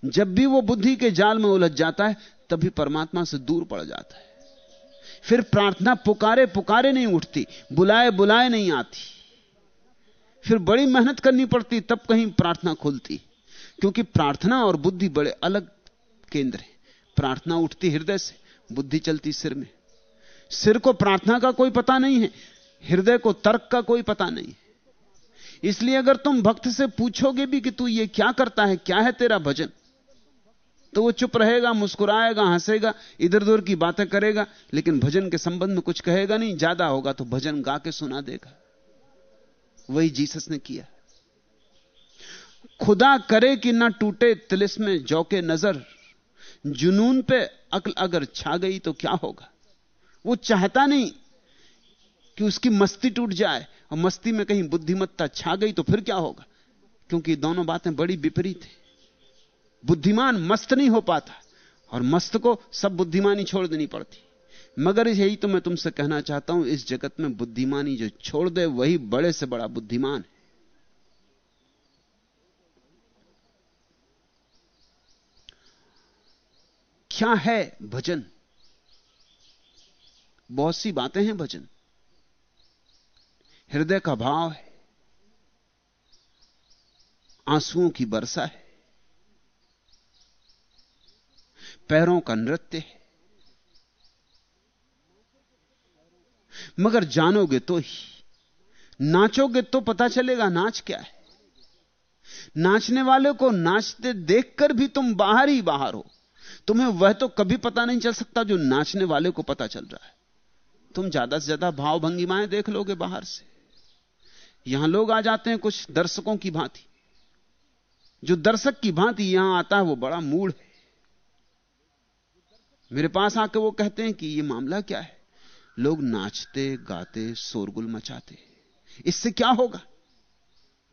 जब भी वो बुद्धि के जाल में उलझ जाता है तभी परमात्मा से दूर पड़ जाता है। फिर प्रार्थना पुकारे पुकारे नहीं उठती, बुलाए बुलाए नहीं आती। फिर बड़ी मेहनत करनी पड़ती, तब कहीं प्रार्थना खुलती। क्योंकि प्रार्थना और बुद्धि बड़े अलग केंद्र है। प्रार्थना उठती हृदय से, बुद्धि चलती सिर में। सिर को प्रार्थना का कोई पता नहीं है, हृदय को तर्क का कोई पता नहीं है। इसलिए अगर तुम भक्त से पूछोगे भी कि तू ये क्या करता है, क्या है तेरा भजन? तो वो चुप रहेगा, मुस्कुराएगा, हंसेगा इधर उधर की बातें करेगा, लेकिन भजन के संबंध में कुछ कहेगा नहीं, ज़्यादा होगा तो भजन गा के सुना देगा। वही जीसस ने किया। खुदा करे कि ना टूटे तिलिस में जौके नज़र, जुनून पे अकल अगर छा गई तो क्या होगा? वो चाहता नहीं कि उसकी मस्ती टूट जाए, और मस्ती में कहीं बुद्धिमत्ता छा गई तो फिर क्या होगा? क्योंकि दोनों बातें बड़ी विपरीत है। बुद्धिमान मस्त नहीं हो पाता। और मस्त को सब बुद्धिमानी छोड़ देनी पड़ती। मगर यही तो मैं तुमसे कहना चाहता हूँ, इस जगत में बुद्धिमानी जो छोड़ दे, वही बड़े से बड़ा बुद्धिमान है। क्या है भजन? बहुत सी बातें हैं भजन। हृदय का भाव है। आंसुओं की वर्षा है। पैरों का नृत्य है। मगर जानोगे तो ही, नाचोगे तो पता चलेगा नाच क्या है। नाचने वाले को नाचते देखकर भी तुम बाहर ही बाहर हो। तुम्हें वह तो कभी पता नहीं चल सकता जो नाचने वाले को पता चल रहा है। तुम ज़्यादा से ज़्यादा भाव भंगिमाएँ देख लोगे बाहर से। यहाँ लोग आ जाते हैं कुछ दर्शकों की भांति। जो दर्शक की भांति यहाँ आता है, वो बड़ा मूड है। मेरे पास आके वो कहते हैं कि ये मामला क्या है? लोग नाचते, गाते, शोरगुल मचाते। इससे क्या होगा?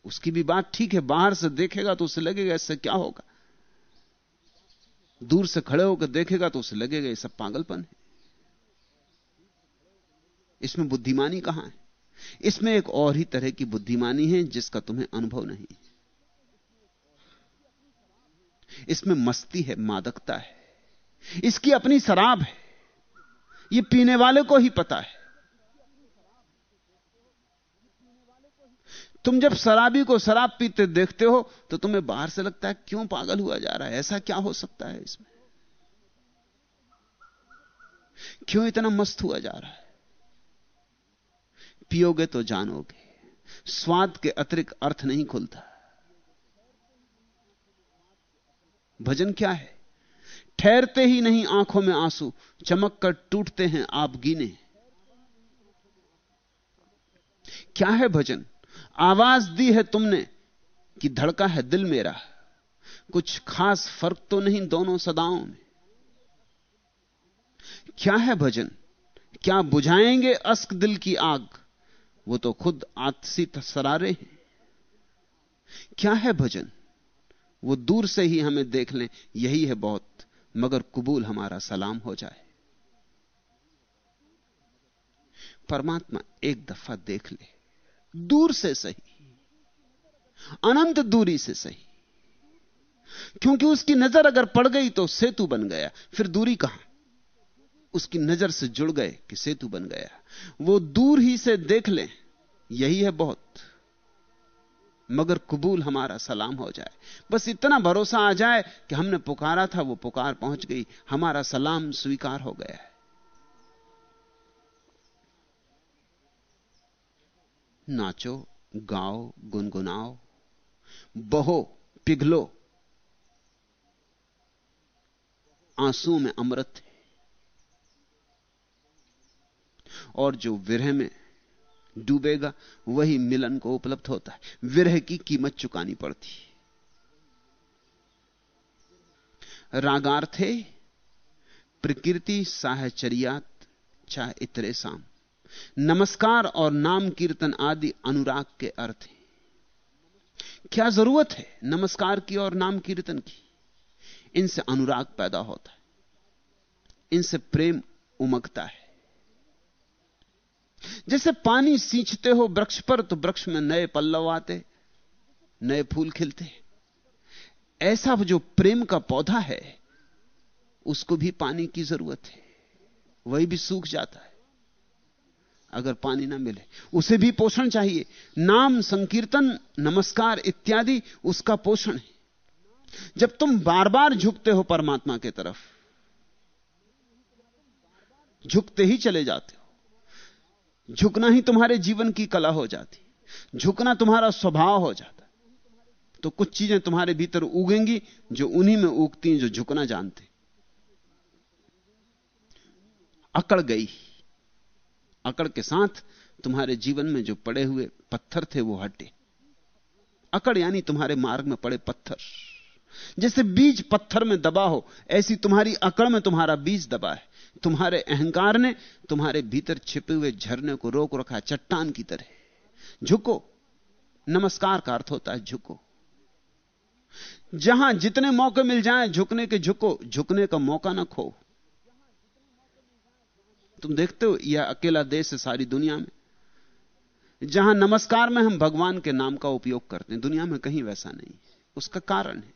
उसकी भी बात ठीक है, बाहर से देखेगा तो उसे लगेगा इससे क्या होगा? दूर से खड़े होकर देखेगा तो उसे लगेगा ये सब पागलपन है। इसमें बुद्धिमानी कहाँ है? इसमें एक और ही तरह की बुद्धिमानी है जिसका तुम्हें अनुभव नहीं। इसमें मस्ती है, मादकता है। इसकी अपनी शराब है। यह पीने वाले को ही पता है। तुम जब शराबी को शराब पीते देखते हो तो तुम्हें बाहर से लगता है, क्यों पागल हुआ जा रहा है? ऐसा क्या हो सकता है इसमें? क्यों इतना मस्त हुआ जा रहा है? पियोगे तो जानोगे, स्वाद के अतिरिक्त अर्थ नहीं खुलता। भजन क्या है? ठहरते ही नहीं आँखों में आँसू चमक कर टूटते हैं आप गिने। क्या है भजन? आवाज़ दी है तुमने कि धड़का है दिल मेरा। कुछ खास फ़र्क तो नहीं दोनों सदाओं में। क्या है भजन? क्या बुझाएँगे अस्क दिल की आग? वो तो खुद आतसी सरारे हैं। क्या है भजन? वो दूर से ही हमें देख लें, यही है बहुत मगर कबूल हमारा सलाम हो जाए। परमात्मा एक दफ़ा देख ले, दूर से सही, अनंत दूरी से सही। क्योंकि उसकी नज़र अगर पड़ गई तो सेतु बन गया, फिर दूरी कहाँ? उसकी नज़र से जुड़ गए कि सेतु बन गया। वो दूर ही से देख लें, यही है बहुत। मगर कबूल हमारा सलाम हो जाए। बस इतना भरोसा आ जाए कि हमने पुकारा था, वो पुकार पहुँच गई। हमारा सलाम स्वीकार हो गया है। नाचो, गाओ, गुनगुनाओ, बहो, पिघलो। आँसू में अमृत है। और जो विरह में डूबेगा, वही मिलन को उपलब्ध होता है। विरह की कीमत चुकानी पड़ती रागार्थे, प्रकृति साहचरियात चाह इतरे साम। नमस्कार और नाम कीर्तन आदि अनुराग के अर्थ हैं। क्या ज़रूरत है नमस्कार की और नाम कीर्तन की? इनसे अनुराग पैदा होता है। इनसे प्रेम उमगता है। जैसे पानी सींचते हो वृक्ष पर तो वृक्ष में नए पल्लव आते, नए फूल खिलते। ऐसा जो प्रेम का पौधा है, उसको भी पानी की ज़रूरत है। वही भी सूख जाता है, अगर पानी ना मिले। उसे भी पोषण चाहिए। नाम, संकीर्तन, नमस्कार इत्यादि, उसका पोषण है। जब तुम बार बार झुकते हो परमात्मा के तरफ़, झुकते ही चले जाते हो। झुकना ही तुम्हारे जीवन की कला हो जाती। झुकना तुम्हारा स्वभाव हो जाता। तो कुछ चीज़ें तुम्हारे भीतर उगेंगी जो उन्हीं में उगती जो झुकना जानते। अकड़ गई। अकड़ के साथ तुम्हारे जीवन में जो पड़े हुए पत्थर थे, वो हटे। अकड़ यानी तुम्हारे मार्ग में पड़े पत्थर। जैसे बीज पत्थर में दबा हो, ऐसी तुम्हारी अकड़ में तुम्हारा बीज दबा है। तुम्हारे अहंकार ने तुम्हारे भीतर छिपे हुए झरने को रोक रखा चट्टान की तरह। झुको। नमस्कार का अर्थ होता है झुको। जहाँ जितने मौके मिल जाएँ, झुकने के झुको, झुकने का मौका ना खो। तुम देखते हो, यह अकेला देश है सारी दुनिया में। जहाँ नमस्कार में हम भगवान के नाम का उपयोग करते हैं, दुनिया में कहीं वैसा नहीं। उसका कारण है।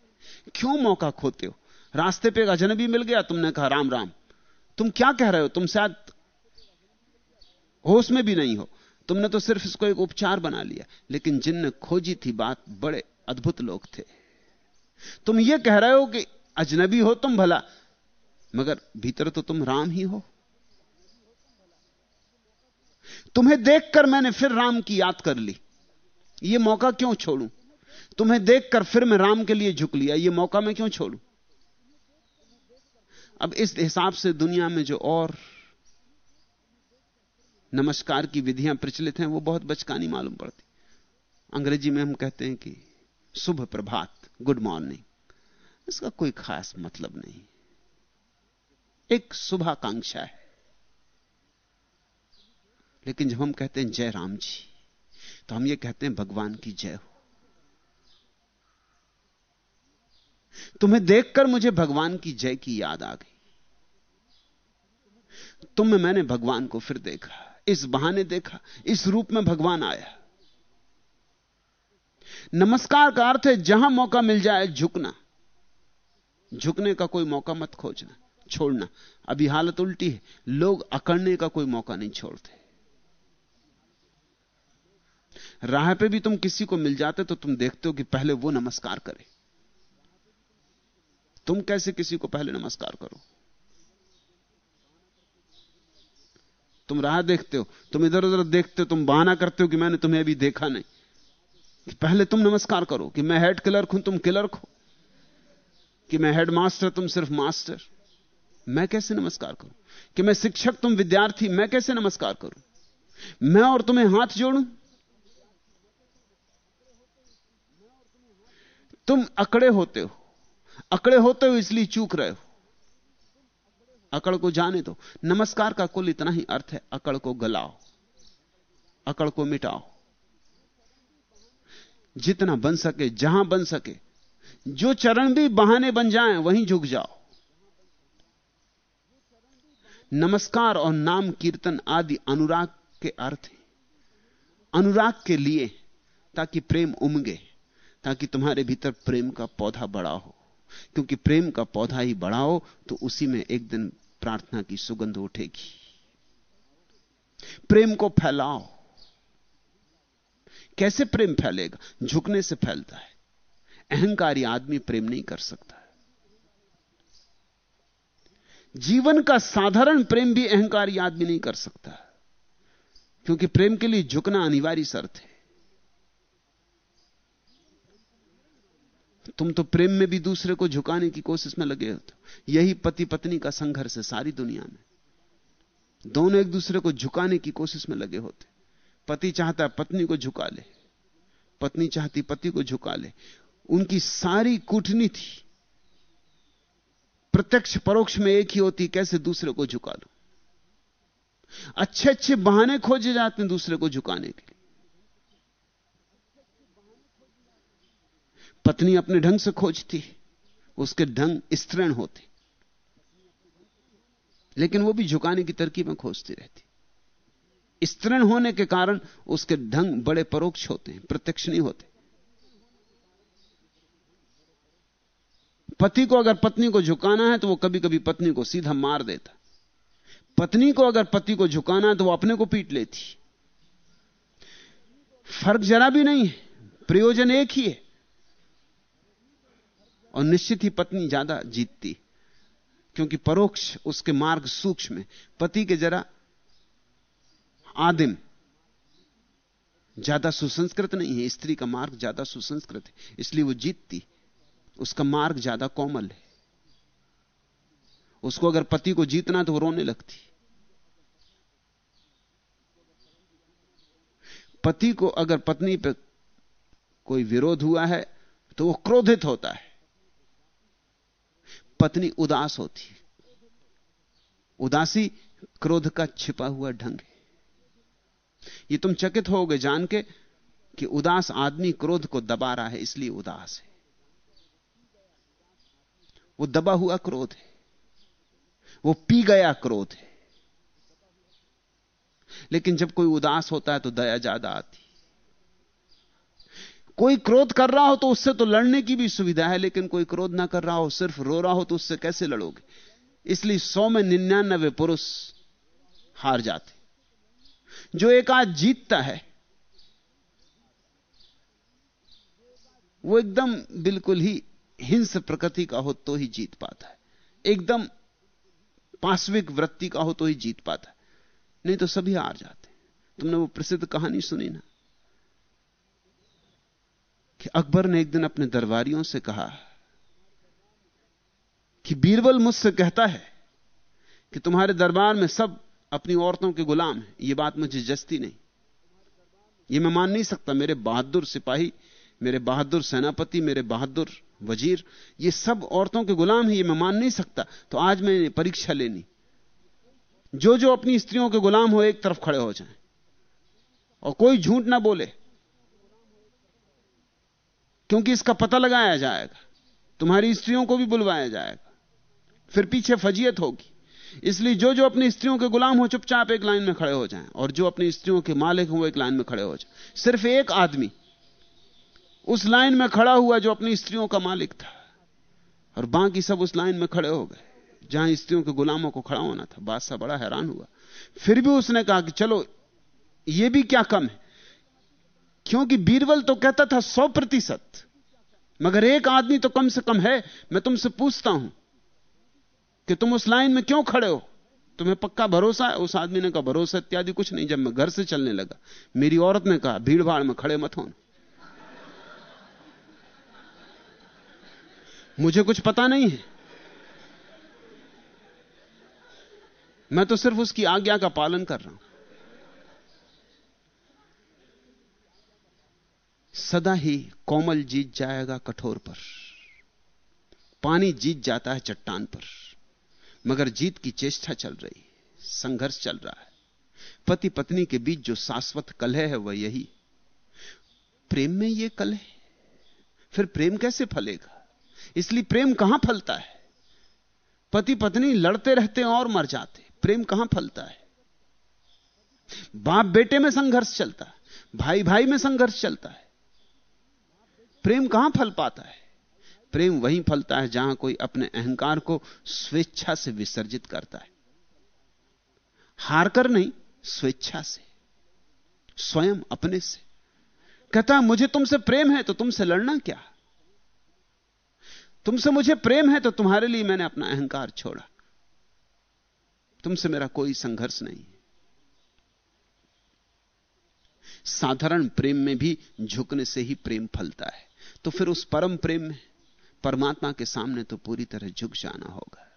क्यों मौका खोते हो? रास्ते पे एक अजनबी मिल गया, तुमने कहा, राम राम। तुम क्या कह रहे हो? तुम शायद होश में भी नहीं हो। तुमने तो सिर्फ़ इसको एक उपचार बना लिया। लेकिन जिनने खोजी थी बात, बड़े अद्भुत लोग थे। तुम यह कह रहे हो कि अजनबी हो तुम भला, मगर भीतर तो तुम राम ही हो। तुम्हें देखकर मैंने फिर राम की याद कर ली। यह मौका क्यों छोड़ूं? तुम्हें देखकर फिर मैं राम के लिए झुक लिया। यह मौका मैं क्यों छोड़ूं? अब इस हिसाब से दुनिया में जो और नमस्कार की विधियाँ प्रचलित हैं, वो बहुत बचकानी मालूम पड़ती। अंग्रेज़ी में हम कहते हैं कि, शुभ प्रभात, गुड मॉर्निंग। इसका कोई खास मतलब नहीं। एक शुभाकांक्षा है। लेकिन जब हम कहते हैं, जय राम जी तो हम ये कहते हैं, भगवान की जय हो। तुम्हें देखकर मुझे भगवान की जय की याद आ गई। तुम में मैंने भगवान को फिर देखा, इस बहाने देखा, इस रूप में भगवान आया। नमस्कार का अर्थ है, जहाँ मौका मिल जाए झुकना। झुकने का कोई मौका मत खोजना, छोड़ना। अभी हालत उल्टी है, लोग अकड़ने का कोई मौका नहीं छोड़ते। राह पे भी तुम किसी को मिल जाते तो तुम देखते हो कि पहले वो नमस्कार करे। तुम कैसे किसी को पहले नमस्कार करो? तुम राह देखते हो, तुम इधर उधर देखते हो, तुम बहाना करते हो कि मैंने तुम्हें अभी देखा नहीं। पहले तुम नमस्कार करो कि मैं हेड क्लर्क हूँ, तुम क्लर्क हो। कि मैं हेड मास्टर तुम सिर्फ़ मास्टर मैं कैसे नमस्कार करूँ? कि मैं शिक्षक, तुम विद्यार्थी, मैं कैसे नमस्कार करूँ? मैं और तुम्हें हाथ जोड़ूं? तुम अकड़े होते हो। अकड़े होते हो इसलिए चूक रहे हो। अकड़ को जाने दो। नमस्कार का कुल इतना ही अर्थ है, अकड़ को गलाओ, अकड़ को मिटाओ। जितना बन सके, जहाँ बन सके, जो चरण भी बहाने बन जाएँ, वहीं झुक जाओ। नमस्कार और नाम कीर्तन आदि अनुराग के अर्थ हैं। अनुराग के लिए ताकि प्रेम उमगे, ताकि तुम्हारे भीतर प्रेम का पौधा बड़ा हो। क्योंकि प्रेम का पौधा ही बढ़ाओ तो उसी में एक दिन प्रार्थना की सुगंध उठेगी। प्रेम को फैलाओ। कैसे प्रेम फैलेगा? झुकने से फैलता है। अहंकारी आदमी प्रेम नहीं कर सकता जीवन का साधारण प्रेम भी अहंकारी आदमी नहीं कर सकता क्योंकि प्रेम के लिए झुकना अनिवार्य शर्त है। तुम तो प्रेम में भी दूसरे को झुकाने की कोशिश में लगे होते यही पति पत्नी का संघर्ष है सारी दुनिया में। दोनों एक दूसरे को झुकाने की कोशिश में लगे होते। पति चाहता है पत्नी को झुका ले। पत्नी चाहती पति को झुका ले। उनकी सारी कूटनी थी प्रत्यक्ष परोक्ष में एक ही होती, कैसे दूसरे को झुका लो अच्छे अच्छे बहाने खोजे जाते हैं दूसरे को झुकाने के पत्नी अपने ढंग से खोजती, उसके ढंग स्त्रीण होते। लेकिन वो भी झुकाने की तरकीब में खोजती रहती। स्त्रीण होने के कारण उसके ढंग बड़े परोक्ष होते हैं, प्रत्यक्ष नहीं होते। पति को अगर पत्नी को झुकाना है तो वो कभी कभी पत्नी को सीधा मार देता। पत्नी को अगर पति को झुकाना है तो वो अपने को पीट लेती। फ़र्क जरा भी नहीं है, प्रयोजन एक ही है। और निश्चित ही पत्नी ज़्यादा जीतती। क्योंकि परोक्ष उसके मार्ग सूक्ष्म पति के जरा आदिम। ज़्यादा सुसंस्कृत नहीं है। स्त्री का मार्ग ज़्यादा सुसंस्कृत है। इसलिए वो जीतती। उसका मार्ग ज़्यादा कोमल है। उसको अगर पति को जीतना तो रोने लगती। पति को अगर पत्नी पर कोई विरोध हुआ है तो वो क्रोधित होता है। पत्नी उदास होती है। उदासी क्रोध का छिपा हुआ ढंग है। ये तुम चकित होगे जान के कि उदास आदमी क्रोध को दबा रहा है, इसलिए उदास है। वो दबा हुआ क्रोध है। वो पी गया क्रोध है। लेकिन जब कोई उदास होता है तो दया ज़्यादा आती कोई क्रोध कर रहा हो तो उससे तो लड़ने की भी सुविधा है, लेकिन कोई क्रोध ना कर रहा हो, सिर्फ़ रो रहा हो तो उससे कैसे लड़ोगे? इसलिए सौ में निन्यानबे पुरुष हार जाते। जो एक आज जीतता है, वो एकदम बिल्कुल ही हिंस प्रकृति का हो तो ही जीत पाता है। एकदम पाश्विक वृत्ति का हो तो ही जीत पाता है। नहीं तो सभी हार जाते। तुमने वो प्रसिद्ध कहानी सुनी ना? कि अकबर ने एक दिन अपने दरबारियों से कहा कि बीरबल मुझसे कहता है कि तुम्हारे दरबार में सब अपनी औरतों के गुलाम हैं। यह बात मुझे जस्ती नहीं। यह मैं मान नहीं सकता। मेरे बहादुर सिपाही, मेरे बहादुर सेनापति, मेरे बहादुर वज़ीर, ये सब औरतों के गुलाम हैं। ये मैं मान नहीं सकता। तो आज मैं परीक्षा लेनी। जो जो अपनी स्त्रियों के गुलाम हो, एक तरफ़ खड़े हो जाएँ। और कोई झूठ ना बोले। क्योंकि इसका पता लगाया जाएगा। तुम्हारी स्त्रियों को भी बुलवाया जाएगा। फिर पीछे फजीयत होगी। इसलिए जो जो अपनी स्त्रियों के गुलाम हो, चुपचाप एक लाइन में खड़े हो जाएँ और जो अपनी स्त्रियों के मालिक हो एक लाइन में खड़े हो जाए। सिर्फ़ एक आदमी उस लाइन में खड़ा हुआ जो अपनी स्त्रियों का मालिक था और बाकी सब उस लाइन में खड़े हो गए, जहाँ स्त्रियों के गुलामों को खड़ा होना था। बादशाह बड़ा हैरान हुआ। फिर भी उसने कहा कि चलो यह भी क्या कम है? क्योंकि बीरबल तो कहता था सौ प्रतिशत। मगर एक आदमी तो कम से कम है, मैं तुमसे पूछता हूँ कि तुम उस लाइन में क्यों खड़े हो? तुम्हें पक्का भरोसा है? उस आदमी ने कहा, भरोसा इत्यादि कुछ नहीं। जब मैं घर से चलने लगा, मेरी औरत ने कहा भीड़ भाड़ में खड़े मत होना। मुझे कुछ पता नहीं है। मैं तो सिर्फ़ उसकी आज्ञा का पालन कर रहा हूँ। सदा ही कोमल जीत जाएगा कठोर पर। पानी जीत जाता है चट्टान पर। मगर जीत की चेष्टा चल रही संघर्ष चल रहा है। पति पत्नी के बीच जो शाश्वत कलह है, वह यही। प्रेम में यह कलह फिर प्रेम कैसे फलेगा? इसलिए प्रेम कहाँ फलता है? पति पत्नी लड़ते रहते और मर जाते प्रेम कहाँ फलता है? बाप बेटे में संघर्ष चलता है। भाई भाई में संघर्ष चलता है। प्रेम कहाँ फल पाता है? प्रेम वहीं फलता है जहाँ कोई अपने अहंकार को स्वेच्छा से विसर्जित करता है। हार कर नहीं, स्वेच्छा से, स्वयं अपने से। कहता है, मुझे तुमसे प्रेम है तो तुमसे लड़ना क्या? तुमसे मुझे प्रेम है तो तुम्हारे लिए मैंने अपना अहंकार छोड़ा। तुमसे मेरा कोई संघर्ष नहीं साधारण प्रेम में भी झुकने से ही प्रेम फलता है। तो फिर उस परम प्रेम में परमात्मा के सामने तो पूरी तरह झुक जाना होगा।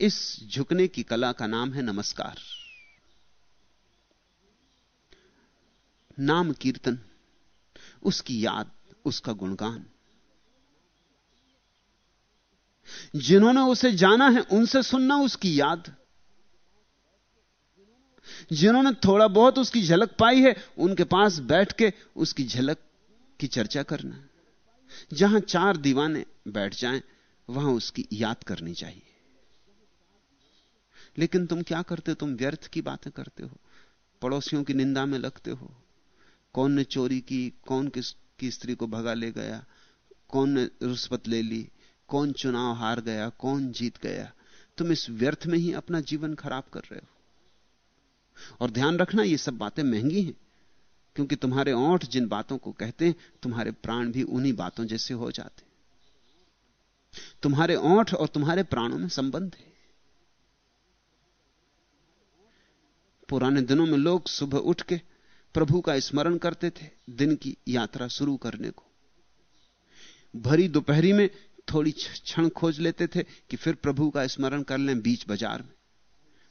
इस झुकने की कला का नाम है नमस्कार। नाम कीर्तन, उसकी याद, उसका गुणगान। जिन्होंने उसे जाना है, उनसे सुनना उसकी याद। जिन्होंने थोड़ा बहुत उसकी झलक पाई है, उनके पास बैठ के उसकी झलक की चर्चा करना। जहाँ चार दीवाने बैठ जाएँ, वहाँ उसकी याद करनी चाहिए। लेकिन तुम क्या करते हो? तुम व्यर्थ की बातें करते हो। पड़ोसियों की निंदा में लगते हो। कौन ने चोरी की? कौन किस, की स्त्री को भगा ले गया? कौन ने रुस्वत ले ली? कौन चुनाव हार गया? कौन जीत गया? तुम इस व्यर्थ में ही अपना जीवन खराब कर रहे हो। और ध्यान रखना, ये सब बातें महँगी हैं। क्योंकि तुम्हारे ओंठ जिन बातों को कहते हैं, तुम्हारे प्राण भी उन्हीं बातों जैसे हो जाते तुम्हारे ओंठ और तुम्हारे प्राणों में संबंध है। पुराने दिनों में लोग सुबह उठ के प्रभु का स्मरण करते थे, दिन की यात्रा शुरू करने को। भरी दोपहरी में थोड़ी क्षण खोज लेते थे कि फिर प्रभु का स्मरण कर लें बीच बाज़ार में।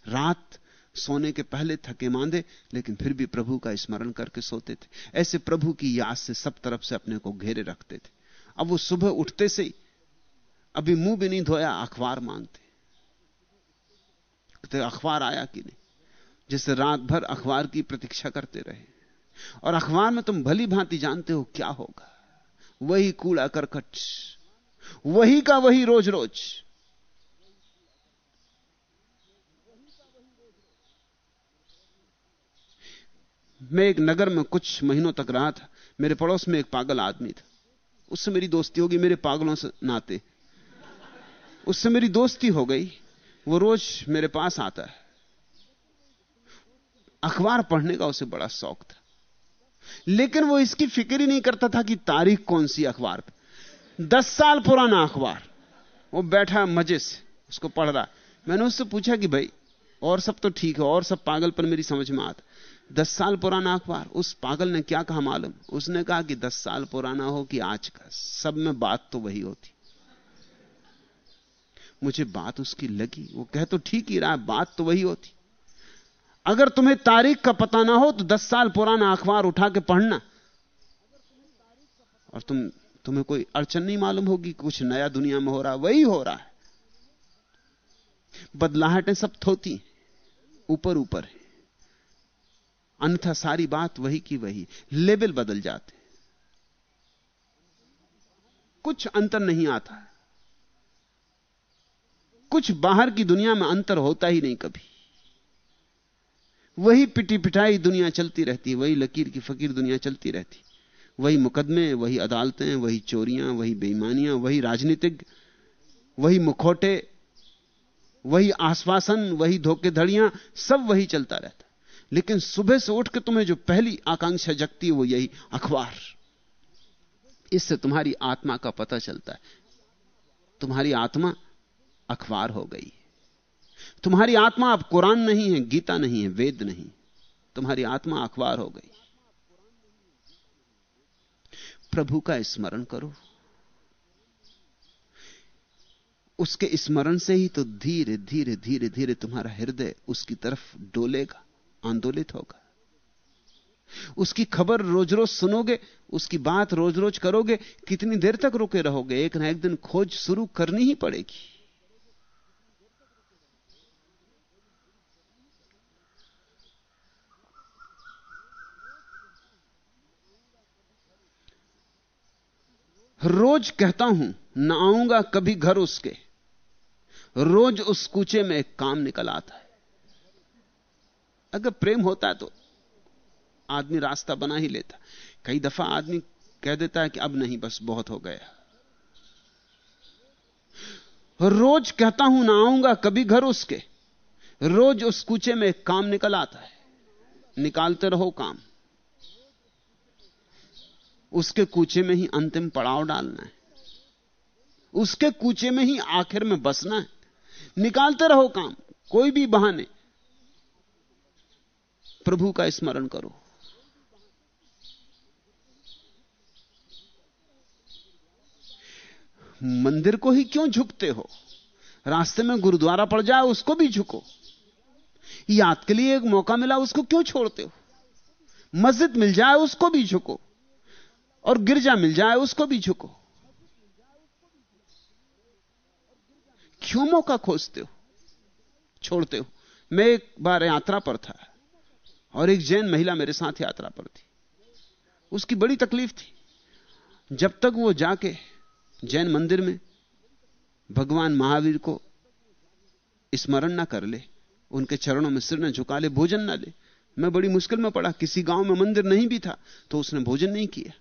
रात सोने के पहले थके मांदे, लेकिन फिर भी प्रभु का स्मरण करके सोते थे। ऐसे प्रभु की याद से सब तरफ़ से अपने को घेरे रखते थे। अब वो सुबह उठते से ही अभी मुँह भी नहीं धोया, अखबार मांगते तो अखबार आया कि नहीं? जैसे रात भर अखबार की प्रतीक्षा करते रहे। और अखबार में तुम भली भांति जानते हो क्या होगा। वही कूड़ा करकट, वही का वही रोज रोज मैं एक नगर में कुछ महीनों तक रहा था। मेरे पड़ोस में एक पागल आदमी था। उससे मेरी दोस्ती होगी, मेरे पागलों से नाते। उससे मेरी दोस्ती हो गई। वो रोज मेरे पास आता है। अखबार पढ़ने का उसे बड़ा शौक था। लेकिन वो इसकी फ़िक्र ही नहीं करता था कि तारीख कौन सी अखबार पे। दस साल पुराना अखबार। वो बैठा मज़े से, उसको पढ़ रहा। मैंने उससे पूछा कि भाई, और सब तो ठीक है, और सब पागलपन मेरी समझ में आता दस साल पुराना अखबार। उस पागल ने क्या कहा मालूम? उसने कहा कि दस साल पुराना हो कि आज का। सब में बात तो वही होती। मुझे बात उसकी लगी। वो कह तो ठीक ही रहा, बात तो वही होती। अगर तुम्हें तारीख का पता ना हो तो दस साल पुराना अखबार उठा के पढ़ना। और तुम, तुम्हें कोई अड़चन नहीं मालूम होगी कुछ नया दुनिया में हो रहा, वही हो रहा है। बदलाहटें सब थोती ऊपर ऊपर है। अन्यथा सारी बात वही की वही। लेवल बदल जाते कुछ अंतर नहीं आता कुछ बाहर की दुनिया में अंतर होता ही नहीं कभी। वही पिटी पिटाई दुनिया चलती रहती, वही लकीर की फकीर दुनिया चलती रहती। वही मुकदमे, वही अदालतें, वही चोरियाँ, वही बेईमानियाँ, वही राजनीतिक, वही मुखौटे, वही आश्वासन, वही धोखेधड़ियाँ, सब वही चलता रहता। लेकिन सुबह से उठ के तुम्हें जो पहली आकांक्षा जगती है वो यही, अखबार। इससे तुम्हारी आत्मा का पता चलता है। तुम्हारी आत्मा अखबार हो गई। तुम्हारी आत्मा अब कुरान नहीं है, गीता नहीं है, वेद नहीं। तुम्हारी आत्मा अखबार हो गई। प्रभु का स्मरण करो। उसके स्मरण से ही तो धीरे धीरे धीरे धीरे तुम्हारा हृदय उसकी तरफ़ डोलेगा। आंदोलित होगा। उसकी खबर रोज रोज सुनोगे, उसकी बात रोज रोज करोगे, कितनी देर तक रुके रहोगे, एक ना एक दिन खोज शुरू करनी ही पड़ेगी। रोज कहता हूँ, ना आऊँगा कभी घर उसके। रोज उस कूचे में एक काम निकल आता है। अगर प्रेम होता तो आदमी रास्ता बना ही लेता। कई दफ़ा आदमी कह देता है कि अब नहीं, बस बहुत हो गया। रोज कहता हूँ, ना आऊँगा कभी घर उसके। रोज उस कूचे में काम निकल आता है। निकालते रहो काम। उसके कूचे में ही अंतिम पड़ाव डालना है। उसके कूचे में ही आखिर में बसना है। निकालते रहो काम, कोई भी बहाने। प्रभु का स्मरण करो। मंदिर को ही क्यों झुकते हो? रास्ते में गुरुद्वारा पड़ जाए, उसको भी झुको। याद के लिए एक मौका मिला, उसको क्यों छोड़ते हो? मस्जिद मिल जाए, उसको भी झुको। और गिरजा मिल जाए, उसको भी झुको। क्यों मौका खोजते हो? छोड़ते हो। मैं एक बार यात्रा पर था। और एक जैन महिला मेरे साथ यात्रा पर थी। उसकी बड़ी तकलीफ़ थी। जब तक वो जाके जैन मंदिर में भगवान महावीर को स्मरण ना कर ले, उनके चरणों में सिर न झुका ले, भोजन ना ले, मैं बड़ी मुश्किल में पड़ा। किसी गाँव में मंदिर नहीं भी था तो उसने भोजन नहीं किया।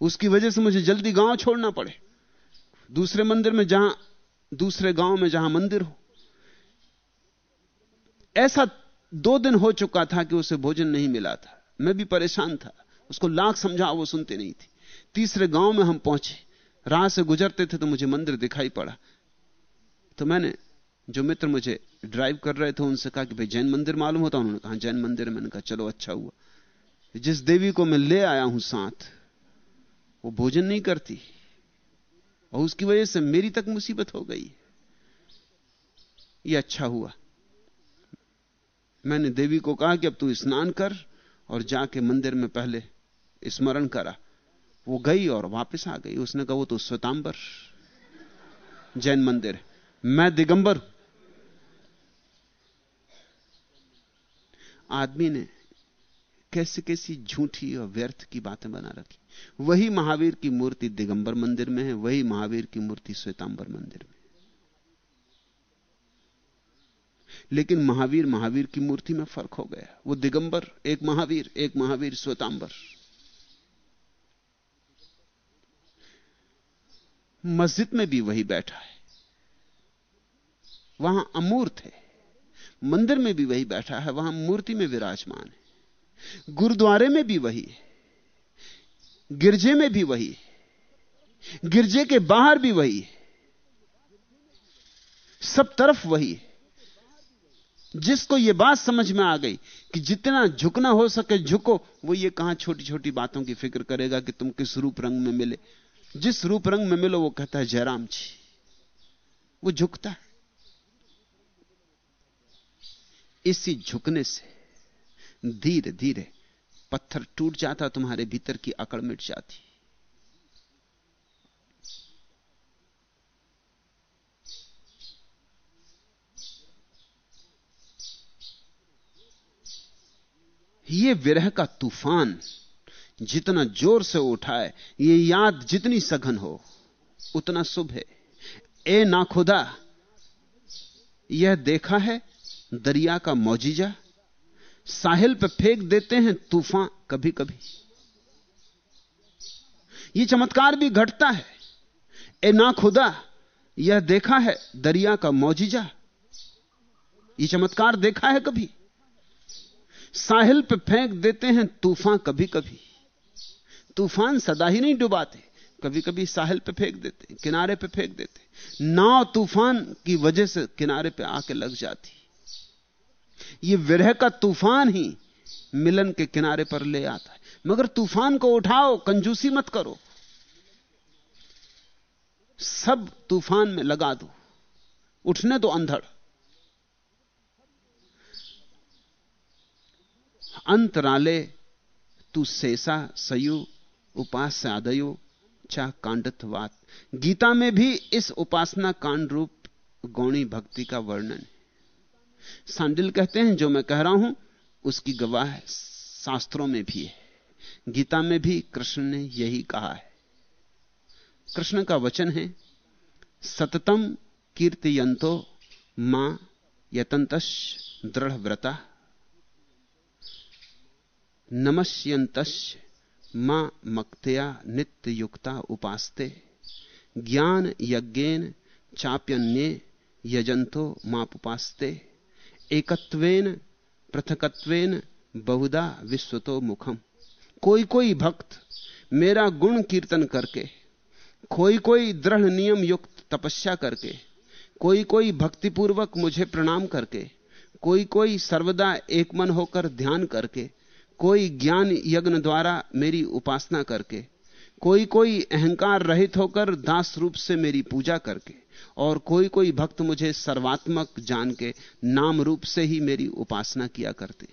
उसकी वजह से मुझे जल्दी गाँव छोड़ना पड़े। दूसरे मंदिर में जहाँ, दूसरे गाँव में जहाँ मंदिर हो, ऐसा दो दिन हो चुका था कि उसे भोजन नहीं मिला था। मैं भी परेशान था। उसको लाख समझा वो सुनते नहीं थी। तीसरे गाँव में हम पहुँचे। राह से गुजरते थे तो मुझे मंदिर दिखाई पड़ा। तो मैंने, जो मित्र मुझे ड्राइव कर रहे थे, उनसे कहा कि भाई, जैन मंदिर मालूम होता? उन्होंने कहा, जैन मंदिर मैंने कहा, चलो अच्छा हुआ। जिस देवी को मैं ले आया हूँ साथ, वो भोजन नहीं करती। और उसकी वजह से मेरी तक मुसीबत हो गई। ये अच्छा हुआ। मैंने देवी को कहा कि अब तू स्नान कर और जाके मंदिर में पहले स्मरण करा। वो गई और वापस आ गई। उसने कहा, वो तो स्वतांबर जैन मंदिर मैं दिगंबर आदमी ने कैसी कैसी झूठी और व्यर्थ की बातें बना रखी। वही महावीर की मूर्ति दिगंबर मंदिर में है, वही महावीर की मूर्ति श्वेतांबर मंदिर में। लेकिन महावीर महावीर की मूर्ति में फ़र्क हो गया। वो दिगंबर, एक महावीर एक महावीर श्वेतांबर। मस्जिद में भी वही बैठा है। वहाँ अमूर्त है। मंदिर में भी वही बैठा है। वहाँ मूर्ति में विराजमान है। गुरुद्वारे में भी वही है। गिरजे में भी वही है। गिरजे के बाहर भी वही है। सब तरफ़ वही है। जिसको यह बात समझ में आ गई कि जितना झुकना हो सके झुको, वो ये कहाँ छोटी छोटी बातों की फ़िक्र करेगा कि तुम किस रूप रंग में मिले। जिस रूप रंग में मिलो, वो कहता है, जयराम जी, वो झुकता है। इसी झुकने से धीरे धीरे पत्थर टूट जाता, तुम्हारे भीतर की अकड़ मिट जाती। ये विरह का तूफ़ान जितना ज़ोर से उठाए, ये याद जितनी सघन हो, उतना शुभ है। ए ना खुदा, यह देखा है दरिया का मौजीजा? साहिल पे फेंक देते हैं तूफ़ान कभी कभी यह चमत्कार भी घटता है। ए ना खुदा, यह देखा है दरिया का मौजीजा? यह चमत्कार देखा है कभी? साहिल पे फेंक देते हैं तूफ़ान कभी कभी तूफ़ान सदा ही नहीं डुबाते कभी कभी साहिल पे फेंक देते किनारे पे फेंक देते नाव तूफ़ान की वजह से किनारे पे आके लग जाती। ये विरह का तूफ़ान ही मिलन के किनारे पर ले आता है। मगर तूफ़ान को उठाओ, कंजूसी मत करो। सब तूफ़ान में लगा दो। उठने दो अंधड़। अंतराले तू शेषा सयु उपास आदयो चा कांडथवात गीता में भी इस उपासना कांड रूप गौणी भक्ति का वर्णन है। सांडिल कहते हैं, जो मैं कह रहा हूँ, उसकी गवाह शास्त्रों में भी है। गीता में भी कृष्ण ने यही कहा है। कृष्ण का वचन है, सततम कीर्तियंतो माँ यतंत दृढ़ व्रता नमस्यंत माँ मक्तया नित्य युक्ता उपास्ते। ज्ञान यज्ञेन चाप्यन्ये यजंतो मापुपास्ते। एकत्वेन, पृथकत्वेन बहुधा विश्वतो मुखम। कोई कोई भक्त मेरा गुण कीर्तन करके, कोई कोई दृढ़ नियम युक्त तपस्या करके, कोई कोई भक्तिपूर्वक मुझे प्रणाम करके, कोई कोई सर्वदा एक मन होकर ध्यान करके कोई ज्ञान यज्ञ द्वारा मेरी उपासना करके, कोई कोई अहंकार रहित होकर दास रूप से मेरी पूजा करके, और कोई कोई भक्त मुझे सर्वात्मक जान के नाम रूप से ही मेरी उपासना किया करते।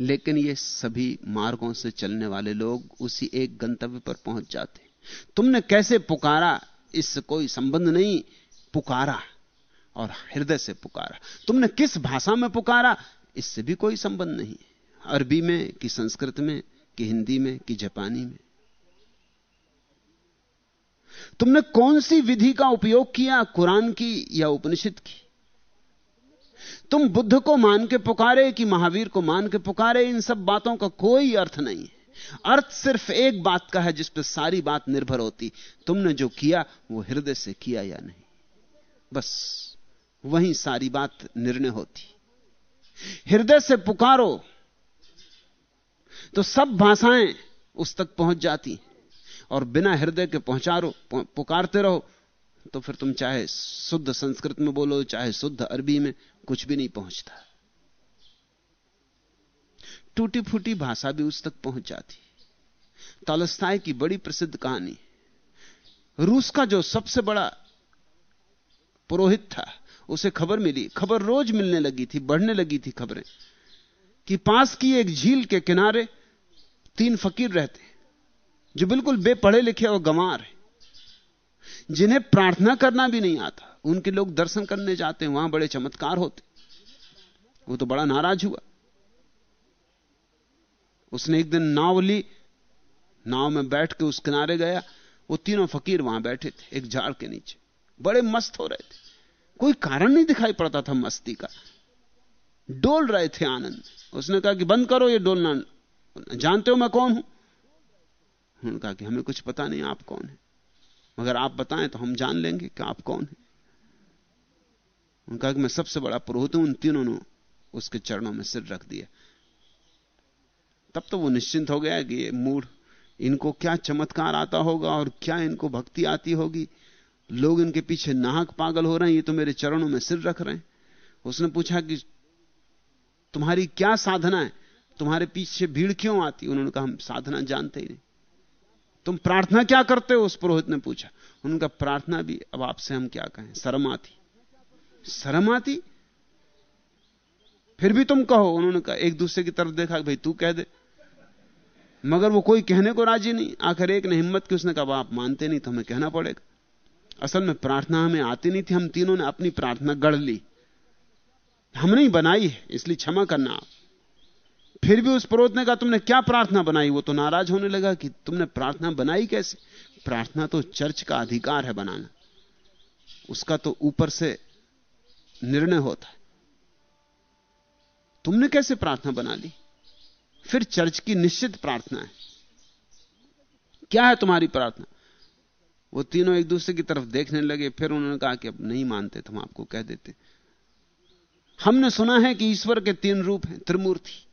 लेकिन ये सभी मार्गों से चलने वाले लोग उसी एक गंतव्य पर पहुँच जाते। तुमने कैसे पुकारा? इससे कोई संबंध नहीं। पुकारा, और हृदय से पुकारा। तुमने किस भाषा में पुकारा? इससे भी कोई संबंध नहीं। अरबी में, कि संस्कृत में, कि हिंदी में, कि जापानी में। तुमने कौन सी विधि का उपयोग किया, कुरान की या उपनिषद की? तुम बुद्ध को मान के पुकारे, कि महावीर को मान के पुकारे, इन सब बातों का कोई अर्थ नहीं है। अर्थ सिर्फ़ एक बात का है, जिस पर सारी बात निर्भर होती। तुमने जो किया, वो हृदय से किया या नहीं। बस, वहीं सारी बात निर्णय होती। हृदय से पुकारो तो सब भाषाएँ उस तक पहुँच जाती। और बिना हृदय के पहुंचारो पुकारते रहो तो फिर तुम चाहे शुद्ध संस्कृत में बोलो, चाहे शुद्ध अरबी में, कुछ भी नहीं पहुँचता। टूटी फूटी भाषा भी उस तक पहुँच जाती। तालस्ताय की बड़ी प्रसिद्ध कहानी। रूस का जो सबसे बड़ा पुरोहित था उसे खबर मिली। खबर रोज मिलने लगी थी, बढ़ने लगी थी खबरें कि पास की एक झील के किनारे तीन फकीर रहते जो बिल्कुल बेपढ़े लिखे और गंवार हैं। जिन्हें प्रार्थना करना भी नहीं आता। उनके लोग दर्शन करने जाते हैं, वहाँ बड़े चमत्कार होते वो तो बड़ा नाराज़ हुआ। उसने एक दिन नाव ली, नाव में बैठ के उस किनारे गया। वो तीनों फकीर वहाँ बैठे थे, एक झाड़ के नीचे। बड़े मस्त हो रहे थे। कोई कारण नहीं दिखाई पड़ता था मस्ती का। डोल रहे थे आनंद। उसने कहा कि बंद करो ये डोलना जानते हो मैं कौन हूँ? उन्होंने कहा कि हमें कुछ पता नहीं, आप कौन है? मगर आप बताएँ तो हम जान लेंगे कि आप कौन है। उनका कि मैं सबसे बड़ा पुरोहित हूँ, उन तीनों ने उसके चरणों में सिर रख दिया। तब तो वो निश्चिंत हो गया कि ये मूड इनको क्या चमत्कार आता होगा और क्या इनको भक्ति आती होगी? लोग इनके पीछे नाहक पागल हो रहे हैं, ये तो मेरे चरणों में सिर रख रहे हैं। उसने पूछा कि, तुम्हारी क्या साधना है? तुम्हारे पीछे भीड़ क्यों आती? उन्होंने कहा, हम साधना जानते ही नहीं। तुम प्रार्थना क्या करते हो? उस पुरोहित ने पूछा। उनका प्रार्थना भी, अब आपसे हम क्या कहें? शर्म आती। शर्म आती? फिर भी तुम कहो। उन्होंने कहा, एक दूसरे की तरफ़ देखा भाई तू कह दे। मगर वो कोई कहने को राज़ी नहीं। आखिर एक ने हिम्मत की, उसने कहा आप मानते नहीं तो हमें कहना पड़ेगा। असल में प्रार्थना हमें आती नहीं थी, हम तीनों ने अपनी प्रार्थना गढ़ ली। हमने ही बनाई है, इसलिए क्षमा करना आप। फिर भी उस पुरोहित ने कहा, तुमने क्या प्रार्थना बनाई? वो तो नाराज़ होने लगा कि तुमने प्रार्थना बनाई कैसे? प्रार्थना तो चर्च का अधिकार है बनाना। उसका तो ऊपर से निर्णय होता है। तुमने कैसे प्रार्थना बना ली? फिर चर्च की निश्चित प्रार्थना है। क्या है तुम्हारी प्रार्थना? वो तीनों एक दूसरे की तरफ़ देखने लगे, फिर उन्होंने कहा कि अब नहीं मानते, तुम आपको कह देते। हमने सुना है कि ईश्वर के तीन रूप हैं, त्रिमूर्ति।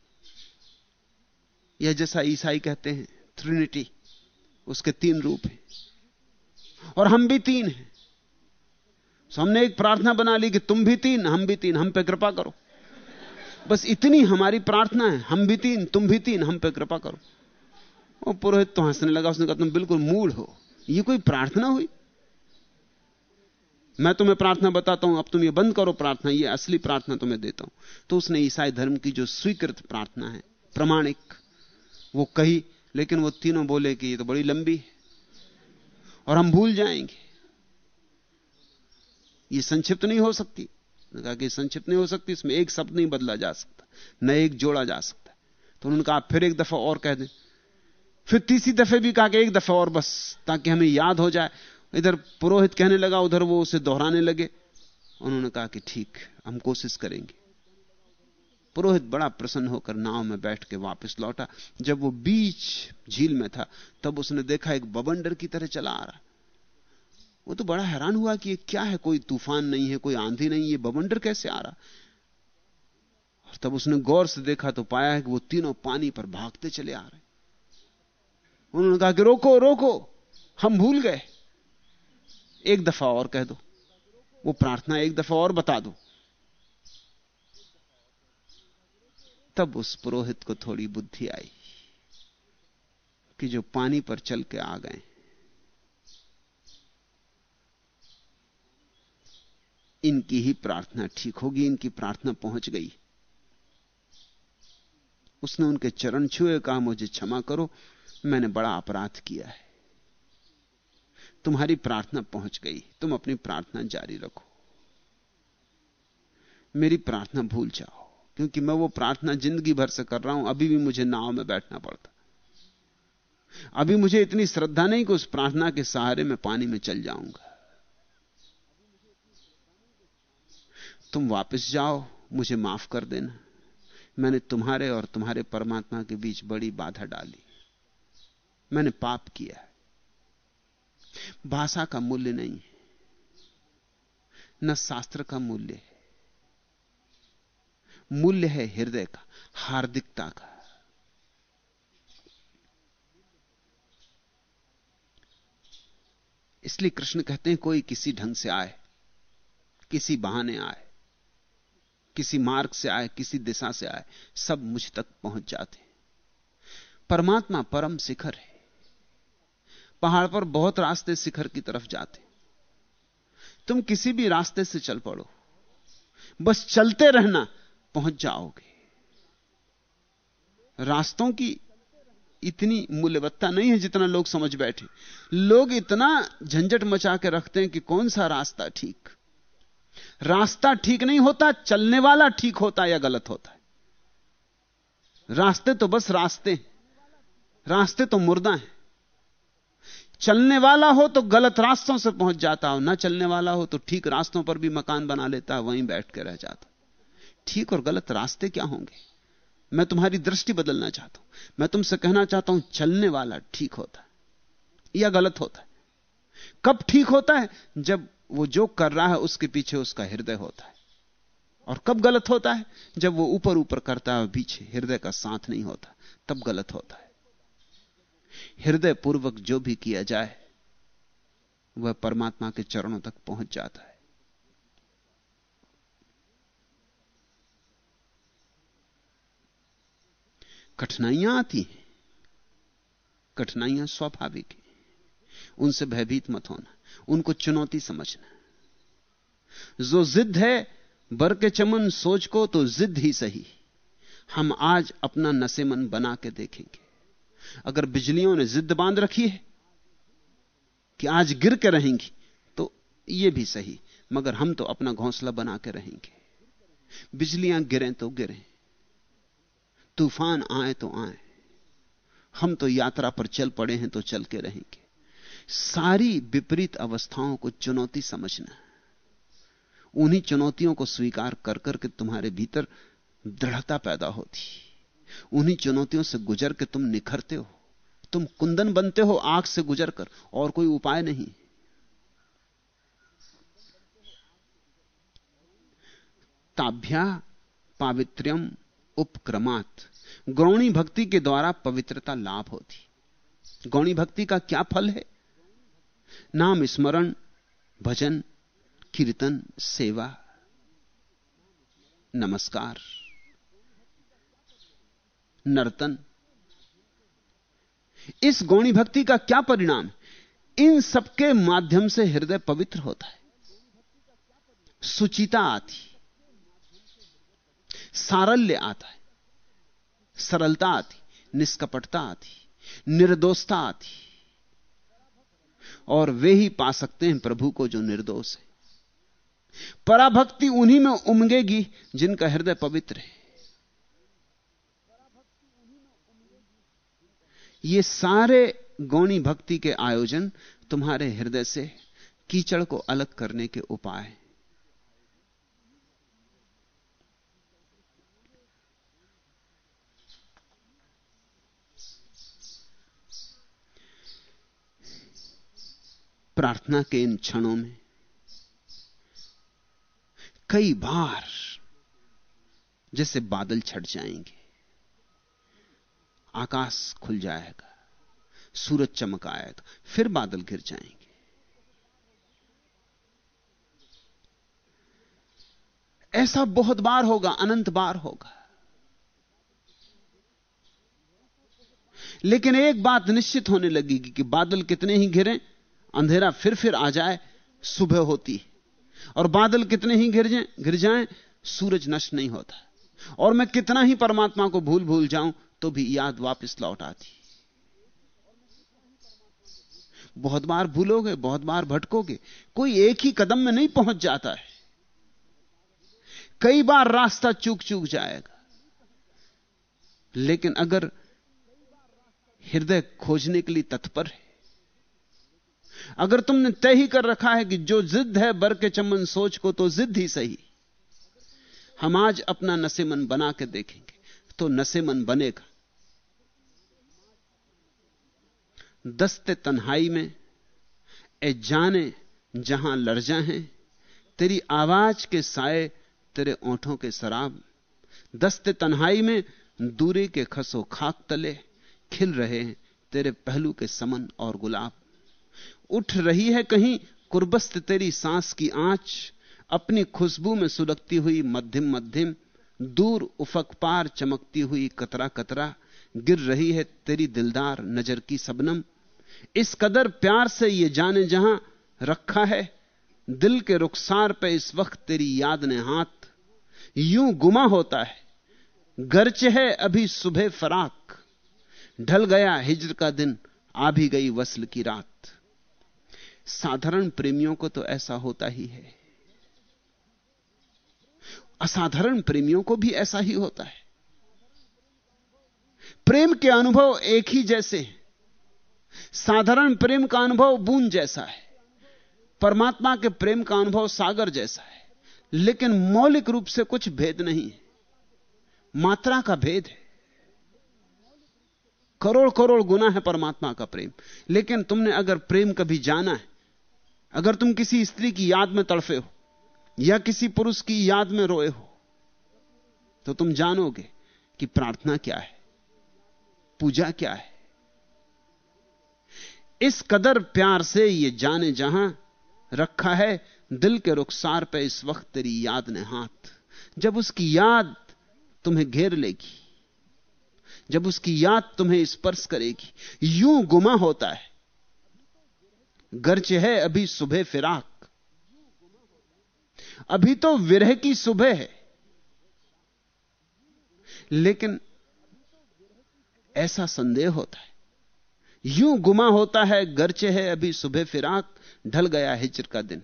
यह जैसा ईसाई कहते हैं ट्रिनिटी उसके तीन रूप हैं। और हम भी तीन हैं। तो हमने एक प्रार्थना बना ली कि तुम भी तीन, हम भी तीन, हम पे कृपा करो। बस इतनी हमारी प्रार्थना है, हम भी तीन, तुम भी तीन, हम पे कृपा करो। और पुरोहित तो हंसने लगा, उसने कहा, तुम बिल्कुल मूड हो। ये कोई प्रार्थना हुई? मैं तुम्हें प्रार्थना बताता हूँ, अब तुम ये बंद करो प्रार्थना, ये असली प्रार्थना तुम्हें देता हूँ। तो उसने ईसाई धर्म की जो स्वीकृत प्रार्थना है, प्रमाणिक, वो कही, लेकिन वो तीनों बोले कि ये तो बड़ी लंबी है, और हम भूल जाएँगे। ये संक्षिप्त नहीं हो सकती। कहा कि संक्षिप्त नहीं हो सकती, इसमें एक शब्द नहीं बदला जा सकता, न एक जोड़ा जा सकता तो उन्होंने कहा फिर एक दफ़ा और कह दें। फिर तीसरी दफे भी कहा कि एक दफ़ा और बस, ताकि हमें याद हो जाए। इधर पुरोहित कहने लगा, उधर वो उसे दोहराने लगे। उन्होंने कहा कि ठीक, हम कोशिश करेंगे। पुरोहित बड़ा प्रसन्न होकर नाव में बैठ के वापस लौटा। जब वो बीच झील में था, तब उसने देखा एक बबंडर की तरह चला आ रहा। वो तो बड़ा हैरान हुआ कि ये क्या है, कोई तूफ़ान नहीं है, कोई आंधी नहीं, ये बबंडर कैसे आ रहा? और तब उसने गौर से देखा तो पाया है कि वो तीनों पानी पर भागते चले आ रहे। उन्होंने कहा कि रोको रोको। हम भूल गए। एक दफ़ा और कह दो। वो प्रार्थना एक दफ़ा और बता दो। तब उस पुरोहित को थोड़ी बुद्धि आई कि जो पानी पर चल के आ गए। इनकी ही प्रार्थना ठीक होगी, इनकी प्रार्थना पहुँच गई। उसने उनके चरण छुए, कहा, मुझे क्षमा करो। मैंने बड़ा अपराध किया है। तुम्हारी प्रार्थना पहुँच गई। तुम अपनी प्रार्थना जारी रखो। मेरी प्रार्थना भूल जाओ, क्योंकि मैं वो प्रार्थना ज़िंदगी भर से कर रहा हूँ। अभी भी मुझे नाव में बैठना पड़ता। अभी मुझे इतनी श्रद्धा नहीं कि उस प्रार्थना के सहारे में पानी में चल जाऊँगा। तुम वापस जाओ, मुझे माफ़ कर देना। मैंने तुम्हारे और तुम्हारे परमात्मा के बीच बड़ी बाधा डाली। मैंने पाप किया है। भाषा का मूल्य नहीं है, न शास्त्र का मूल्य है। मूल्य है हृदय का, हार्दिकता का। इसलिए कृष्ण कहते हैं, कोई किसी ढंग से आए, किसी बहाने आए, किसी मार्ग से आए, किसी दिशा से आए, सब मुझ तक पहुँच जाते परमात्मा परम शिखर है। पहाड़ पर बहुत रास्ते शिखर की तरफ़ जाते। तुम किसी भी रास्ते से चल पड़ो। बस चलते रहना, पहुँच जाओगे। रास्तों की इतनी मूल्यवत्ता नहीं है जितना लोग समझ बैठे। लोग इतना झंझट मचा के रखते हैं कि कौन सा रास्ता ठीक। रास्ता ठीक नहीं होता, चलने वाला ठीक होता या गलत होता है। रास्ते तो बस रास्ते रास्ते तो मुर्दा हैं। चलने वाला हो तो गलत रास्तों से पहुँच जाता हो, ना चलने वाला हो तो ठीक रास्तों पर भी मकान बना लेता है, वहीं बैठ के रह जाता ठीक और गलत रास्ते क्या होंगे? मैं तुम्हारी दृष्टि बदलना चाहता हूँ। मैं तुमसे कहना चाहता हूँ, चलने वाला ठीक होता है, या गलत होता है। कब ठीक होता है? जब वो जो कर रहा है, उसके पीछे उसका हृदय होता है। और कब गलत होता है? जब वो ऊपर ऊपर करता है पीछे हृदय का साथ नहीं होता, तब गलत होता है। हृदय पूर्वक जो भी किया जाए, वह परमात्मा के चरणों तक पहुँच जाता है। कठिनाइयाँ आती हैं, कठिनाइयाँ स्वाभाविक हैं। उनसे भयभीत मत होना, उनको चुनौती समझना। जो जिद है, बर के चमन सोच को तो जिद ही सही। हम आज अपना नशेमन बना के देखेंगे। अगर बिजलियों ने जिद बाँध रखी है कि आज गिर के रहेंगी तो यह भी सही, मगर हम तो अपना घोंसला बना के रहेंगे। बिजलियाँ गिरें तो गिरें, तूफ़ान आए तो आए, हम तो यात्रा पर चल पड़े हैं तो चल के रहेंगे। सारी विपरीत अवस्थाओं को चुनौती समझना, उन्हीं चुनौतियों को स्वीकार कर करके तुम्हारे भीतर दृढ़ता पैदा होती। उन्हीं चुनौतियों से गुजर के तुम निखरते हो। तुम कुंदन बनते हो आग से गुजर कर, और कोई उपाय नहीं। ताभ्या पावित्र्यम उपक्रमात। गौणी भक्ति के द्वारा पवित्रता लाभ होती। गौणी भक्ति का क्या फल है? नाम स्मरण, भजन, कीर्तन, सेवा। नमस्कार। नर्तन। इस गौणी भक्ति का क्या परिणाम? इन सबके माध्यम से हृदय पवित्र होता है। सुचिता आती सारल्य आता है। सरलता आती निष्कपटता आती निर्दोषता आती और वे ही पा सकते हैं प्रभु को जो निर्दोष है। पराभक्ति उन्हीं में उमगेगी जिनका हृदय पवित्र है। ये सारे गौणी भक्ति के आयोजन तुम्हारे हृदय से कीचड़ को अलग करने के उपाय प्रार्थना के इन क्षणों में कई बार जैसे बादल छट जाएँगे आकाश खुल जाएगा, सूरज चमक आएगा फिर बादल गिर जाएँगे। ऐसा बहुत बार होगा, अनंत बार होगा। लेकिन एक बात निश्चित होने लगेगी कि बादल कितने ही घिरे, अंधेरा फिर फिर आ जाए, सुबह होती और बादल कितने ही गिर जाए गिर जाए, सूरज नष्ट नहीं होता। और मैं कितना ही परमात्मा को भूल भूल जाऊँ तो भी याद वापस लौट आती। बहुत बार भूलोगे, बहुत बार भटकोगे, कोई एक ही कदम में नहीं पहुँच जाता है। कई बार रास्ता चूक चूक जाएगा। लेकिन अगर हृदय खोजने के लिए तत्पर है, अगर तुमने तय ही कर रखा है कि जो जिद है बर के चमन सोच को तो जिद ही सही। हम आज अपना नसेमन बना के देखेंगे। तो नसेमन बनेगा। दस्ते तन्हाई में, ए जाने जहाँ लर्जा हैं, तेरी आवाज़ के साए तेरे ओंठों के शराब। दस्ते तन्हाई में, दूरी के खसो खाक तले, खिल रहे हैं तेरे पहलू के समन और गुलाब। उठ रही है कहीं कुर्बस्त तेरी सांस की आँच, अपनी खुशबू में सुलगती हुई मध्यम मध्यम दूर उफक पार चमकती हुई कतरा कतरा, गिर रही है तेरी दिलदार नज़र की सबनम। इस कदर प्यार से ये जाने जहाँ रखा है, दिल के रुखसार पे इस वक्त तेरी याद ने हाथ। यूँ गुमा होता है, गर्च है अभी सुबह फराक। ढल गया हिजर का दिन, आ भी गई वसल की रात। साधारण प्रेमियों को तो ऐसा होता ही है। असाधारण प्रेमियों को भी ऐसा ही होता है। प्रेम के अनुभव एक ही जैसे हैं। साधारण प्रेम का अनुभव बूंद जैसा है। परमात्मा के प्रेम का अनुभव सागर जैसा है। लेकिन मौलिक रूप से कुछ भेद नहीं है। मात्रा का भेद है। करोड़ करोड़ गुना है परमात्मा का प्रेम। लेकिन तुमने अगर प्रेम कभी जाना है, अगर तुम किसी स्त्री की याद में तड़फे हो या किसी पुरुष की याद में रोए हो तो तुम जानोगे कि प्रार्थना क्या है, पूजा क्या है। इस कदर प्यार से ये जाने जहाँ रखा है, दिल के रुखसार पे इस वक्त तेरी याद ने हाथ। जब उसकी याद तुम्हें घेर लेगी, जब उसकी याद तुम्हें स्पर्श करेगी, यूँ गुमा होता है। गर्च है अभी सुबह फिराक अभी तो विरह की सुबह है। लेकिन ऐसा संदेह होता है। यूँ गुमा होता है, गर्चे है, अभी सुबह फिराक ढल गया हिजर का दिन।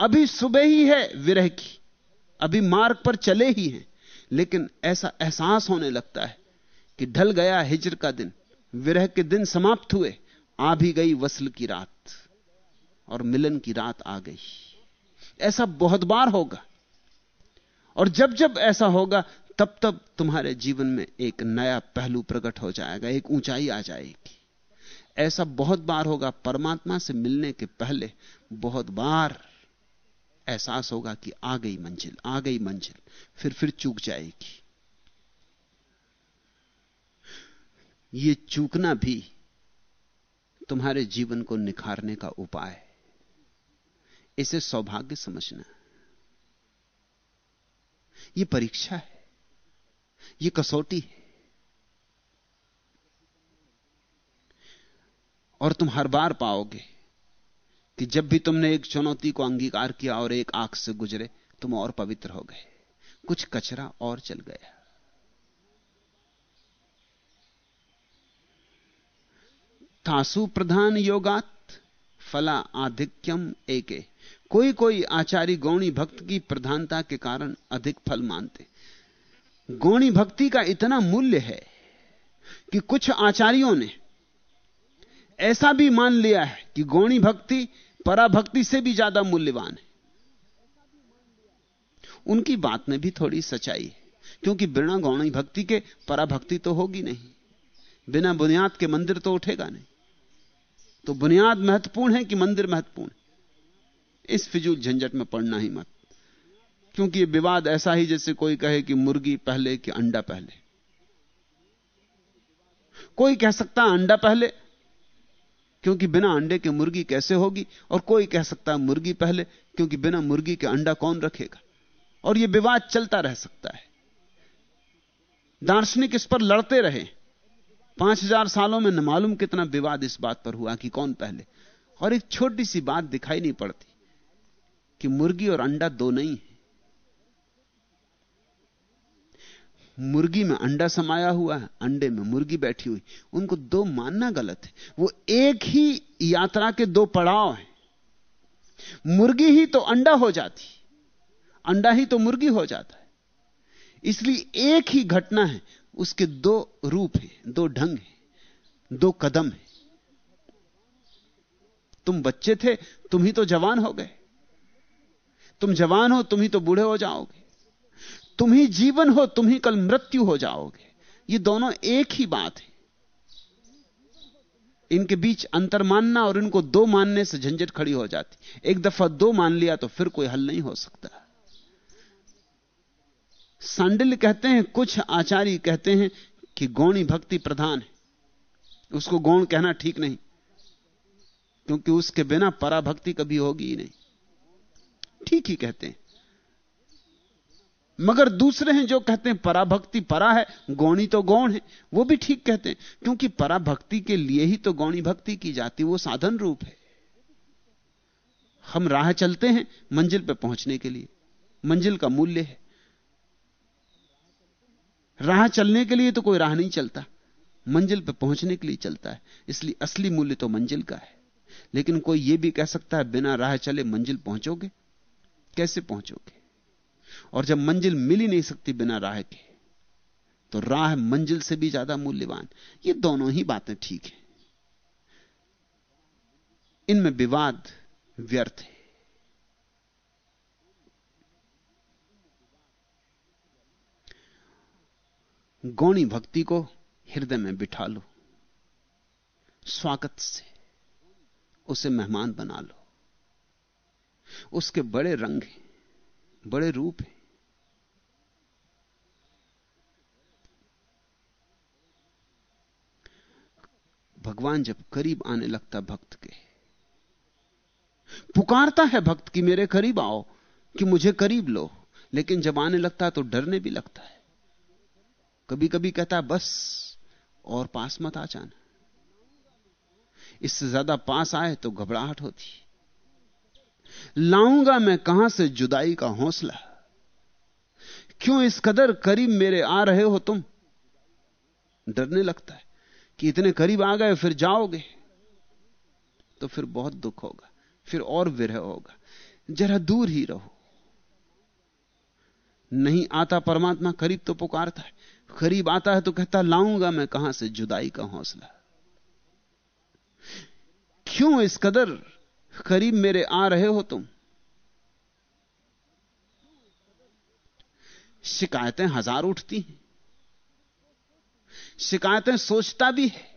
अभी सुबह ही है विरह की, अभी मार्ग पर चले ही हैं। लेकिन ऐसा एहसास होने लगता है कि ढल गया हिजर का दिन, विरह के दिन समाप्त हुए, आ भी गई वसल की रात, और मिलन की रात आ गई। ऐसा बहुत बार होगा। और जब जब ऐसा होगा, तब तब तुम्हारे जीवन में एक नया पहलू प्रकट हो जाएगा, एक ऊंचाई आ जाएगी। ऐसा बहुत बार होगा, परमात्मा से मिलने के पहले बहुत बार एहसास होगा कि आ गई मंजिल, आ गई मंजिल, फिर फिर चूक जाएगी। ये चूकना भी तुम्हारे जीवन को निखारने का उपाय है। इसे सौभाग्य समझना। यह परीक्षा है। यह कसौटी है। और तुम हर बार पाओगे कि जब भी तुमने एक चुनौती को अंगीकार किया और एक आँख से गुजरे, तुम और पवित्र हो गए। कुछ कचरा और चल गया। तासु प्रधान योगात फला आधिक्यम एके। कोई कोई आचार्य गौणी भक्त की प्रधानता के कारण अधिक फल मानते। गौणी भक्ति का इतना मूल्य है कि कुछ आचार्यों ने ऐसा भी मान लिया है कि गौणी भक्ति पराभक्ति से भी ज़्यादा मूल्यवान है। उनकी बात में भी थोड़ी सच्चाई है, क्योंकि बिना गौणी भक्ति के पराभक्ति तो होगी नहीं। बिना बुनियाद के मंदिर तो उठेगा नहीं। तो बुनियाद महत्वपूर्ण है कि मंदिर महत्वपूर्ण इस फिजूल झंझट में पड़ना ही मत। क्योंकि यह विवाद ऐसा ही जैसे कोई कहे कि मुर्गी पहले कि अंडा पहले। कोई कह सकता अंडा पहले, क्योंकि बिना अंडे के मुर्गी कैसे होगी? और कोई कह सकता मुर्गी पहले, क्योंकि बिना मुर्गी के अंडा कौन रखेगा? और यह विवाद चलता रह सकता है। दार्शनिक इस पर लड़ते रहे। पाँच हज़ार सालों में न मालूम कितना विवाद इस बात पर हुआ कि कौन पहले। और एक छोटी सी बात दिखाई नहीं पड़ती। कि मुर्गी और अंडा दो नहीं है। मुर्गी में अंडा समाया हुआ है, अंडे में मुर्गी बैठी हुई। उनको दो मानना गलत है। वो एक ही यात्रा के दो पड़ाव हैं। मुर्गी ही तो अंडा हो जाती अंडा ही तो मुर्गी हो जाता है। इसलिए एक ही घटना है। उसके दो रूप हैं, दो ढंग हैं, दो कदम हैं। तुम बच्चे थे, तुम ही तो जवान हो गए। तुम जवान हो, तुम ही तो बूढ़े हो जाओगे। तुम ही जीवन हो, तुम ही कल मृत्यु हो जाओगे। ये दोनों एक ही बात है। इनके बीच अंतर मानना और इनको दो मानने से झंझट खड़ी हो जाती। एक दफ़ा दो मान लिया तो फिर कोई हल नहीं हो सकता। सांडिल कहते हैं, कुछ आचार्य कहते हैं कि गौणी भक्ति प्रधान है। उसको गौण कहना ठीक नहीं, क्योंकि उसके बिना पराभक्ति कभी होगी ही नहीं। ठीक ही कहते हैं। मगर दूसरे हैं जो कहते हैं, पराभक्ति परा है, गौणी तो गौण है, वो भी ठीक कहते हैं। क्योंकि पराभक्ति के लिए ही तो गौणी भक्ति की जाती, वो साधन रूप है। हम राह चलते हैं मंजिल पर पहुँचने के लिए। मंजिल का मूल्य है। राह चलने के लिए तो कोई राह नहीं चलता। मंजिल पर पहुँचने के लिए चलता है। इसलिए असली मूल्य तो मंजिल का है। लेकिन कोई यह भी कह सकता है, बिना राह चले मंजिल पहुंचोगे? कैसे पहुंचोगे? और जब मंजिल मिल ही नहीं सकती बिना राह के तो राह मंजिल से भी ज़्यादा मूल्यवान। ये दोनों ही बातें ठीक है। इनमें विवाद व्यर्थ है। गौणी भक्ति को हृदय में बिठा लो। स्वागत से उसे मेहमान बना लो। उसके बड़े रंग हैं, बड़े रूप हैं। भगवान जब करीब आने लगता भक्त के, पुकारता है भक्त कि मेरे करीब आओ, कि मुझे करीब लो, लेकिन जब आने लगता तो डरने भी लगता है। कभी कभी कहता है बस, और पास मत आ जाना। इससे ज़्यादा पास आए तो घबराहट होती लाऊँगा मैं कहाँ से जुदाई का हौसला? क्यों इस कदर करीब मेरे आ रहे हो तुम? डरने लगता है कि इतने करीब आ गए, फिर जाओगे तो फिर बहुत दुख होगा, फिर और विरह होगा। जरा दूर ही रहो। नहीं आता परमात्मा, करीब तो पुकारता है। करीब आता है तो कहता, लाऊँगा मैं कहाँ से जुदाई का हौसला? क्यों इस कदर करीब मेरे आ रहे हो तुम। शिकायतें हज़ार उठती हैं। शिकायतें सोचता भी है।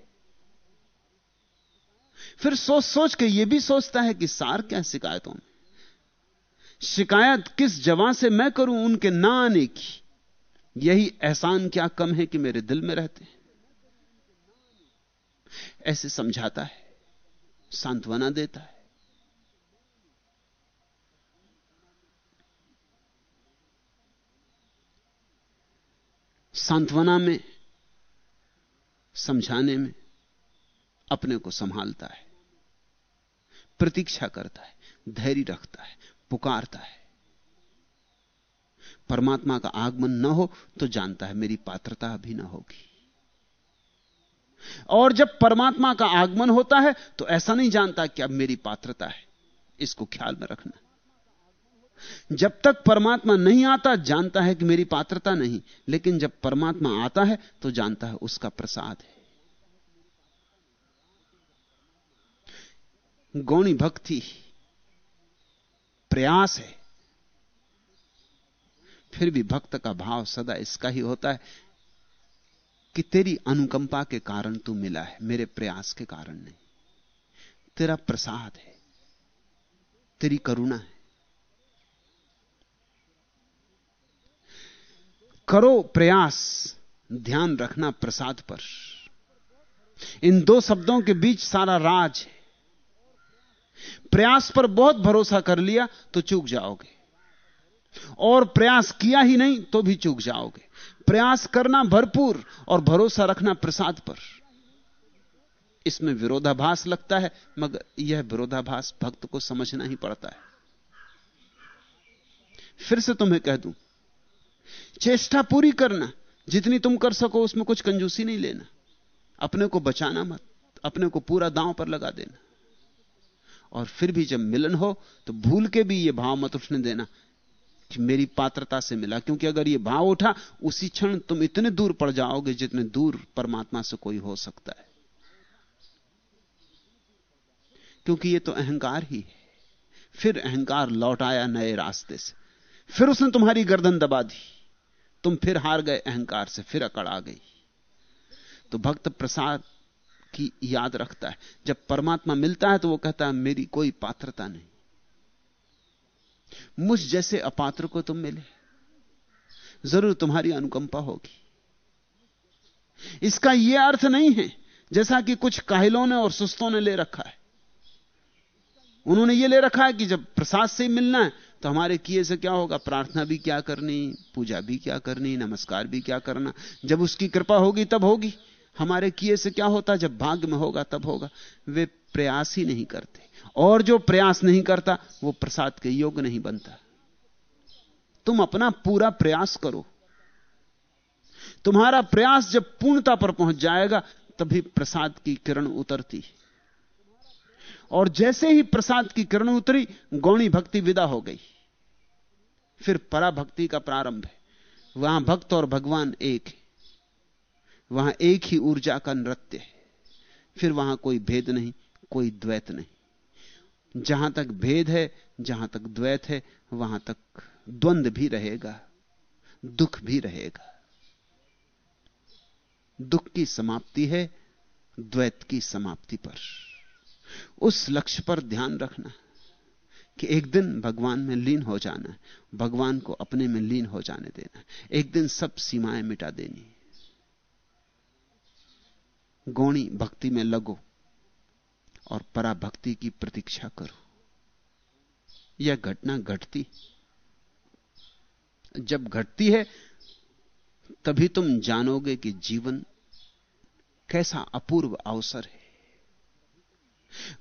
फिर सोच सोच के यह भी सोचता है कि सार क्या शिकायतों में। शिकायत किस जवां से मैं करूँ, उनके ना आने की। यही एहसान क्या कम है कि मेरे दिल में रहते हैं। ऐसे समझाता है, सांत्वना देता है। सांत्वना में, समझाने में अपने को संभालता है, प्रतीक्षा करता है, धैर्य रखता है, पुकारता है। परमात्मा का आगमन न हो तो जानता है मेरी पात्रता भी ना होगी। और जब परमात्मा का आगमन होता है तो ऐसा नहीं जानता कि अब मेरी पात्रता है, इसको ख्याल में रखना। जब तक परमात्मा नहीं आता, जानता है कि मेरी पात्रता नहीं, लेकिन जब परमात्मा आता है तो जानता है उसका प्रसाद है। गौणी भक्ति प्रयास है। फिर भी भक्त का भाव सदा इसका ही होता है कि तेरी अनुकंपा के कारण तू मिला है, मेरे प्रयास के कारण नहीं। तेरा प्रसाद है, तेरी करुणा है। करो प्रयास, ध्यान रखना प्रसाद पर। इन दो शब्दों के बीच सारा राज है। प्रयास पर बहुत भरोसा कर लिया तो चूक जाओगे। और प्रयास किया ही नहीं तो भी चूक जाओगे। प्रयास करना भरपूर और भरोसा रखना प्रसाद पर। इसमें विरोधाभास लगता है, मगर यह विरोधाभास भक्त को समझना ही पड़ता है। फिर से तुम्हें कह दूँ चेष्टा पूरी करना। जितनी तुम कर सको, उसमें कुछ कंजूसी नहीं लेना। अपने को बचाना मत, अपने को पूरा दांव पर लगा देना। और फिर भी जब मिलन हो तो भूल के भी यह भाव मत उठने देना कि मेरी पात्रता से मिला। क्योंकि अगर यह भाव उठा, उसी क्षण तुम इतने दूर पड़ जाओगे जितने दूर परमात्मा से कोई हो सकता है। क्योंकि यह तो अहंकार ही है। फिर अहंकार लौट आया नए रास्ते से। फिर उसने तुम्हारी गर्दन दबा दी। तुम फिर हार गए, अहंकार से फिर अकड़ आ गई। तो भक्त प्रसाद की याद रखता है। जब परमात्मा मिलता है तो वो कहता है, मेरी कोई पात्रता नहीं। मुझ जैसे अपात्र को तुम मिले। ज़रूर तुम्हारी अनुकंपा होगी। इसका यह अर्थ नहीं है, जैसा कि कुछ काहिलों ने और सुस्तों ने ले रखा है। उन्होंने यह ले रखा है कि जब प्रसाद से ही मिलना है तो हमारे किए से क्या होगा? प्रार्थना भी क्या करनी, पूजा भी क्या करनी, नमस्कार भी क्या करना? जब उसकी कृपा होगी, तब होगी। हमारे किए से क्या होता? जब भाग्य में होगा, तब होगा। वे प्रयास ही नहीं करते। और जो प्रयास नहीं करता, वो प्रसाद के योग नहीं बनता। तुम अपना पूरा प्रयास करो। तुम्हारा प्रयास जब पूर्णता पर पहुँच जाएगा, तभी प्रसाद की किरण उतरती। और जैसे ही प्रसाद की किरण उतरी, गौणी भक्ति विदा हो गई। फिर पराभक्ति का प्रारंभ है। वहाँ भक्त और भगवान एक है। वहाँ एक ही ऊर्जा का नृत्य है। फिर वहाँ कोई भेद नहीं, कोई द्वैत नहीं। जहाँ तक भेद है, जहाँ तक द्वैत है, वहाँ तक द्वंद भी रहेगा, दुख भी रहेगा। दुख की समाप्ति है, द्वैत की समाप्ति पर। उस लक्ष्य पर ध्यान रखना कि एक दिन भगवान में लीन हो जाना, भगवान को अपने में लीन हो जाने देना, एक दिन सब सीमाएँ मिटा देनी। गौणी भक्ति में लगो और पराभक्ति की प्रतीक्षा करो। यह घटना घटती। जब घटती है, तभी तुम जानोगे कि जीवन कैसा अपूर्व अवसर है।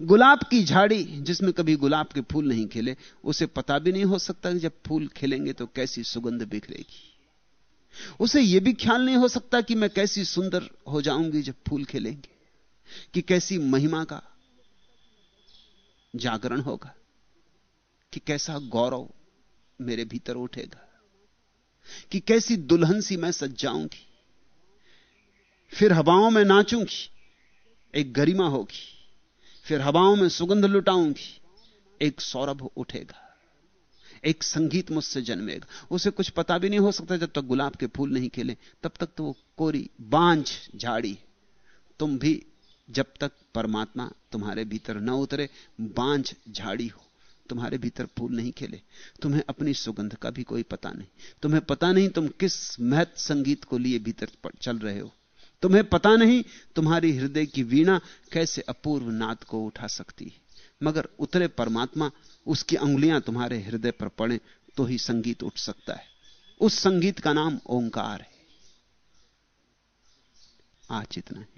गुलाब की झाड़ी जिसमें कभी गुलाब के फूल नहीं खिले, उसे पता भी नहीं हो सकता कि जब फूल खिलेंगे तो कैसी सुगंध बिखरेगी। उसे यह भी ख्याल नहीं हो सकता कि मैं कैसी सुंदर हो जाऊँगी जब फूल खिलेंगे, कि कैसी महिमा का जागरण होगा, कि कैसा गौरव मेरे भीतर उठेगा, कि कैसी दुल्हन सी मैं सज जाऊँगी फिर हवाओं में नाचूँगी, एक गरिमा होगी। फिर हवाओं में सुगंध लुटाऊँगी। एक सौरभ उठेगा, एक संगीत मुझसे जन्मेगा। उसे कुछ पता भी नहीं हो सकता जब तक गुलाब के फूल नहीं खिले। तब तक तो वो कोरी बांझ झाड़ी। तुम भी जब तक परमात्मा तुम्हारे भीतर न उतरे, बांझ झाड़ी हो। तुम्हारे भीतर फूल नहीं खिले। तुम्हें अपनी सुगंध का भी कोई पता नहीं। तुम्हें पता नहीं तुम किस महत संगीत को लिए भीतर चल रहे हो। तुम्हें पता नहीं तुम्हारी हृदय की वीणा कैसे अपूर्व नाद को उठा सकती है। मगर उतरे परमात्मा, उसकी उंगुलियाँ तुम्हारे हृदय पर पड़े तो ही संगीत उठ सकता है। उस संगीत का नाम ओंकार है। आज इतना है।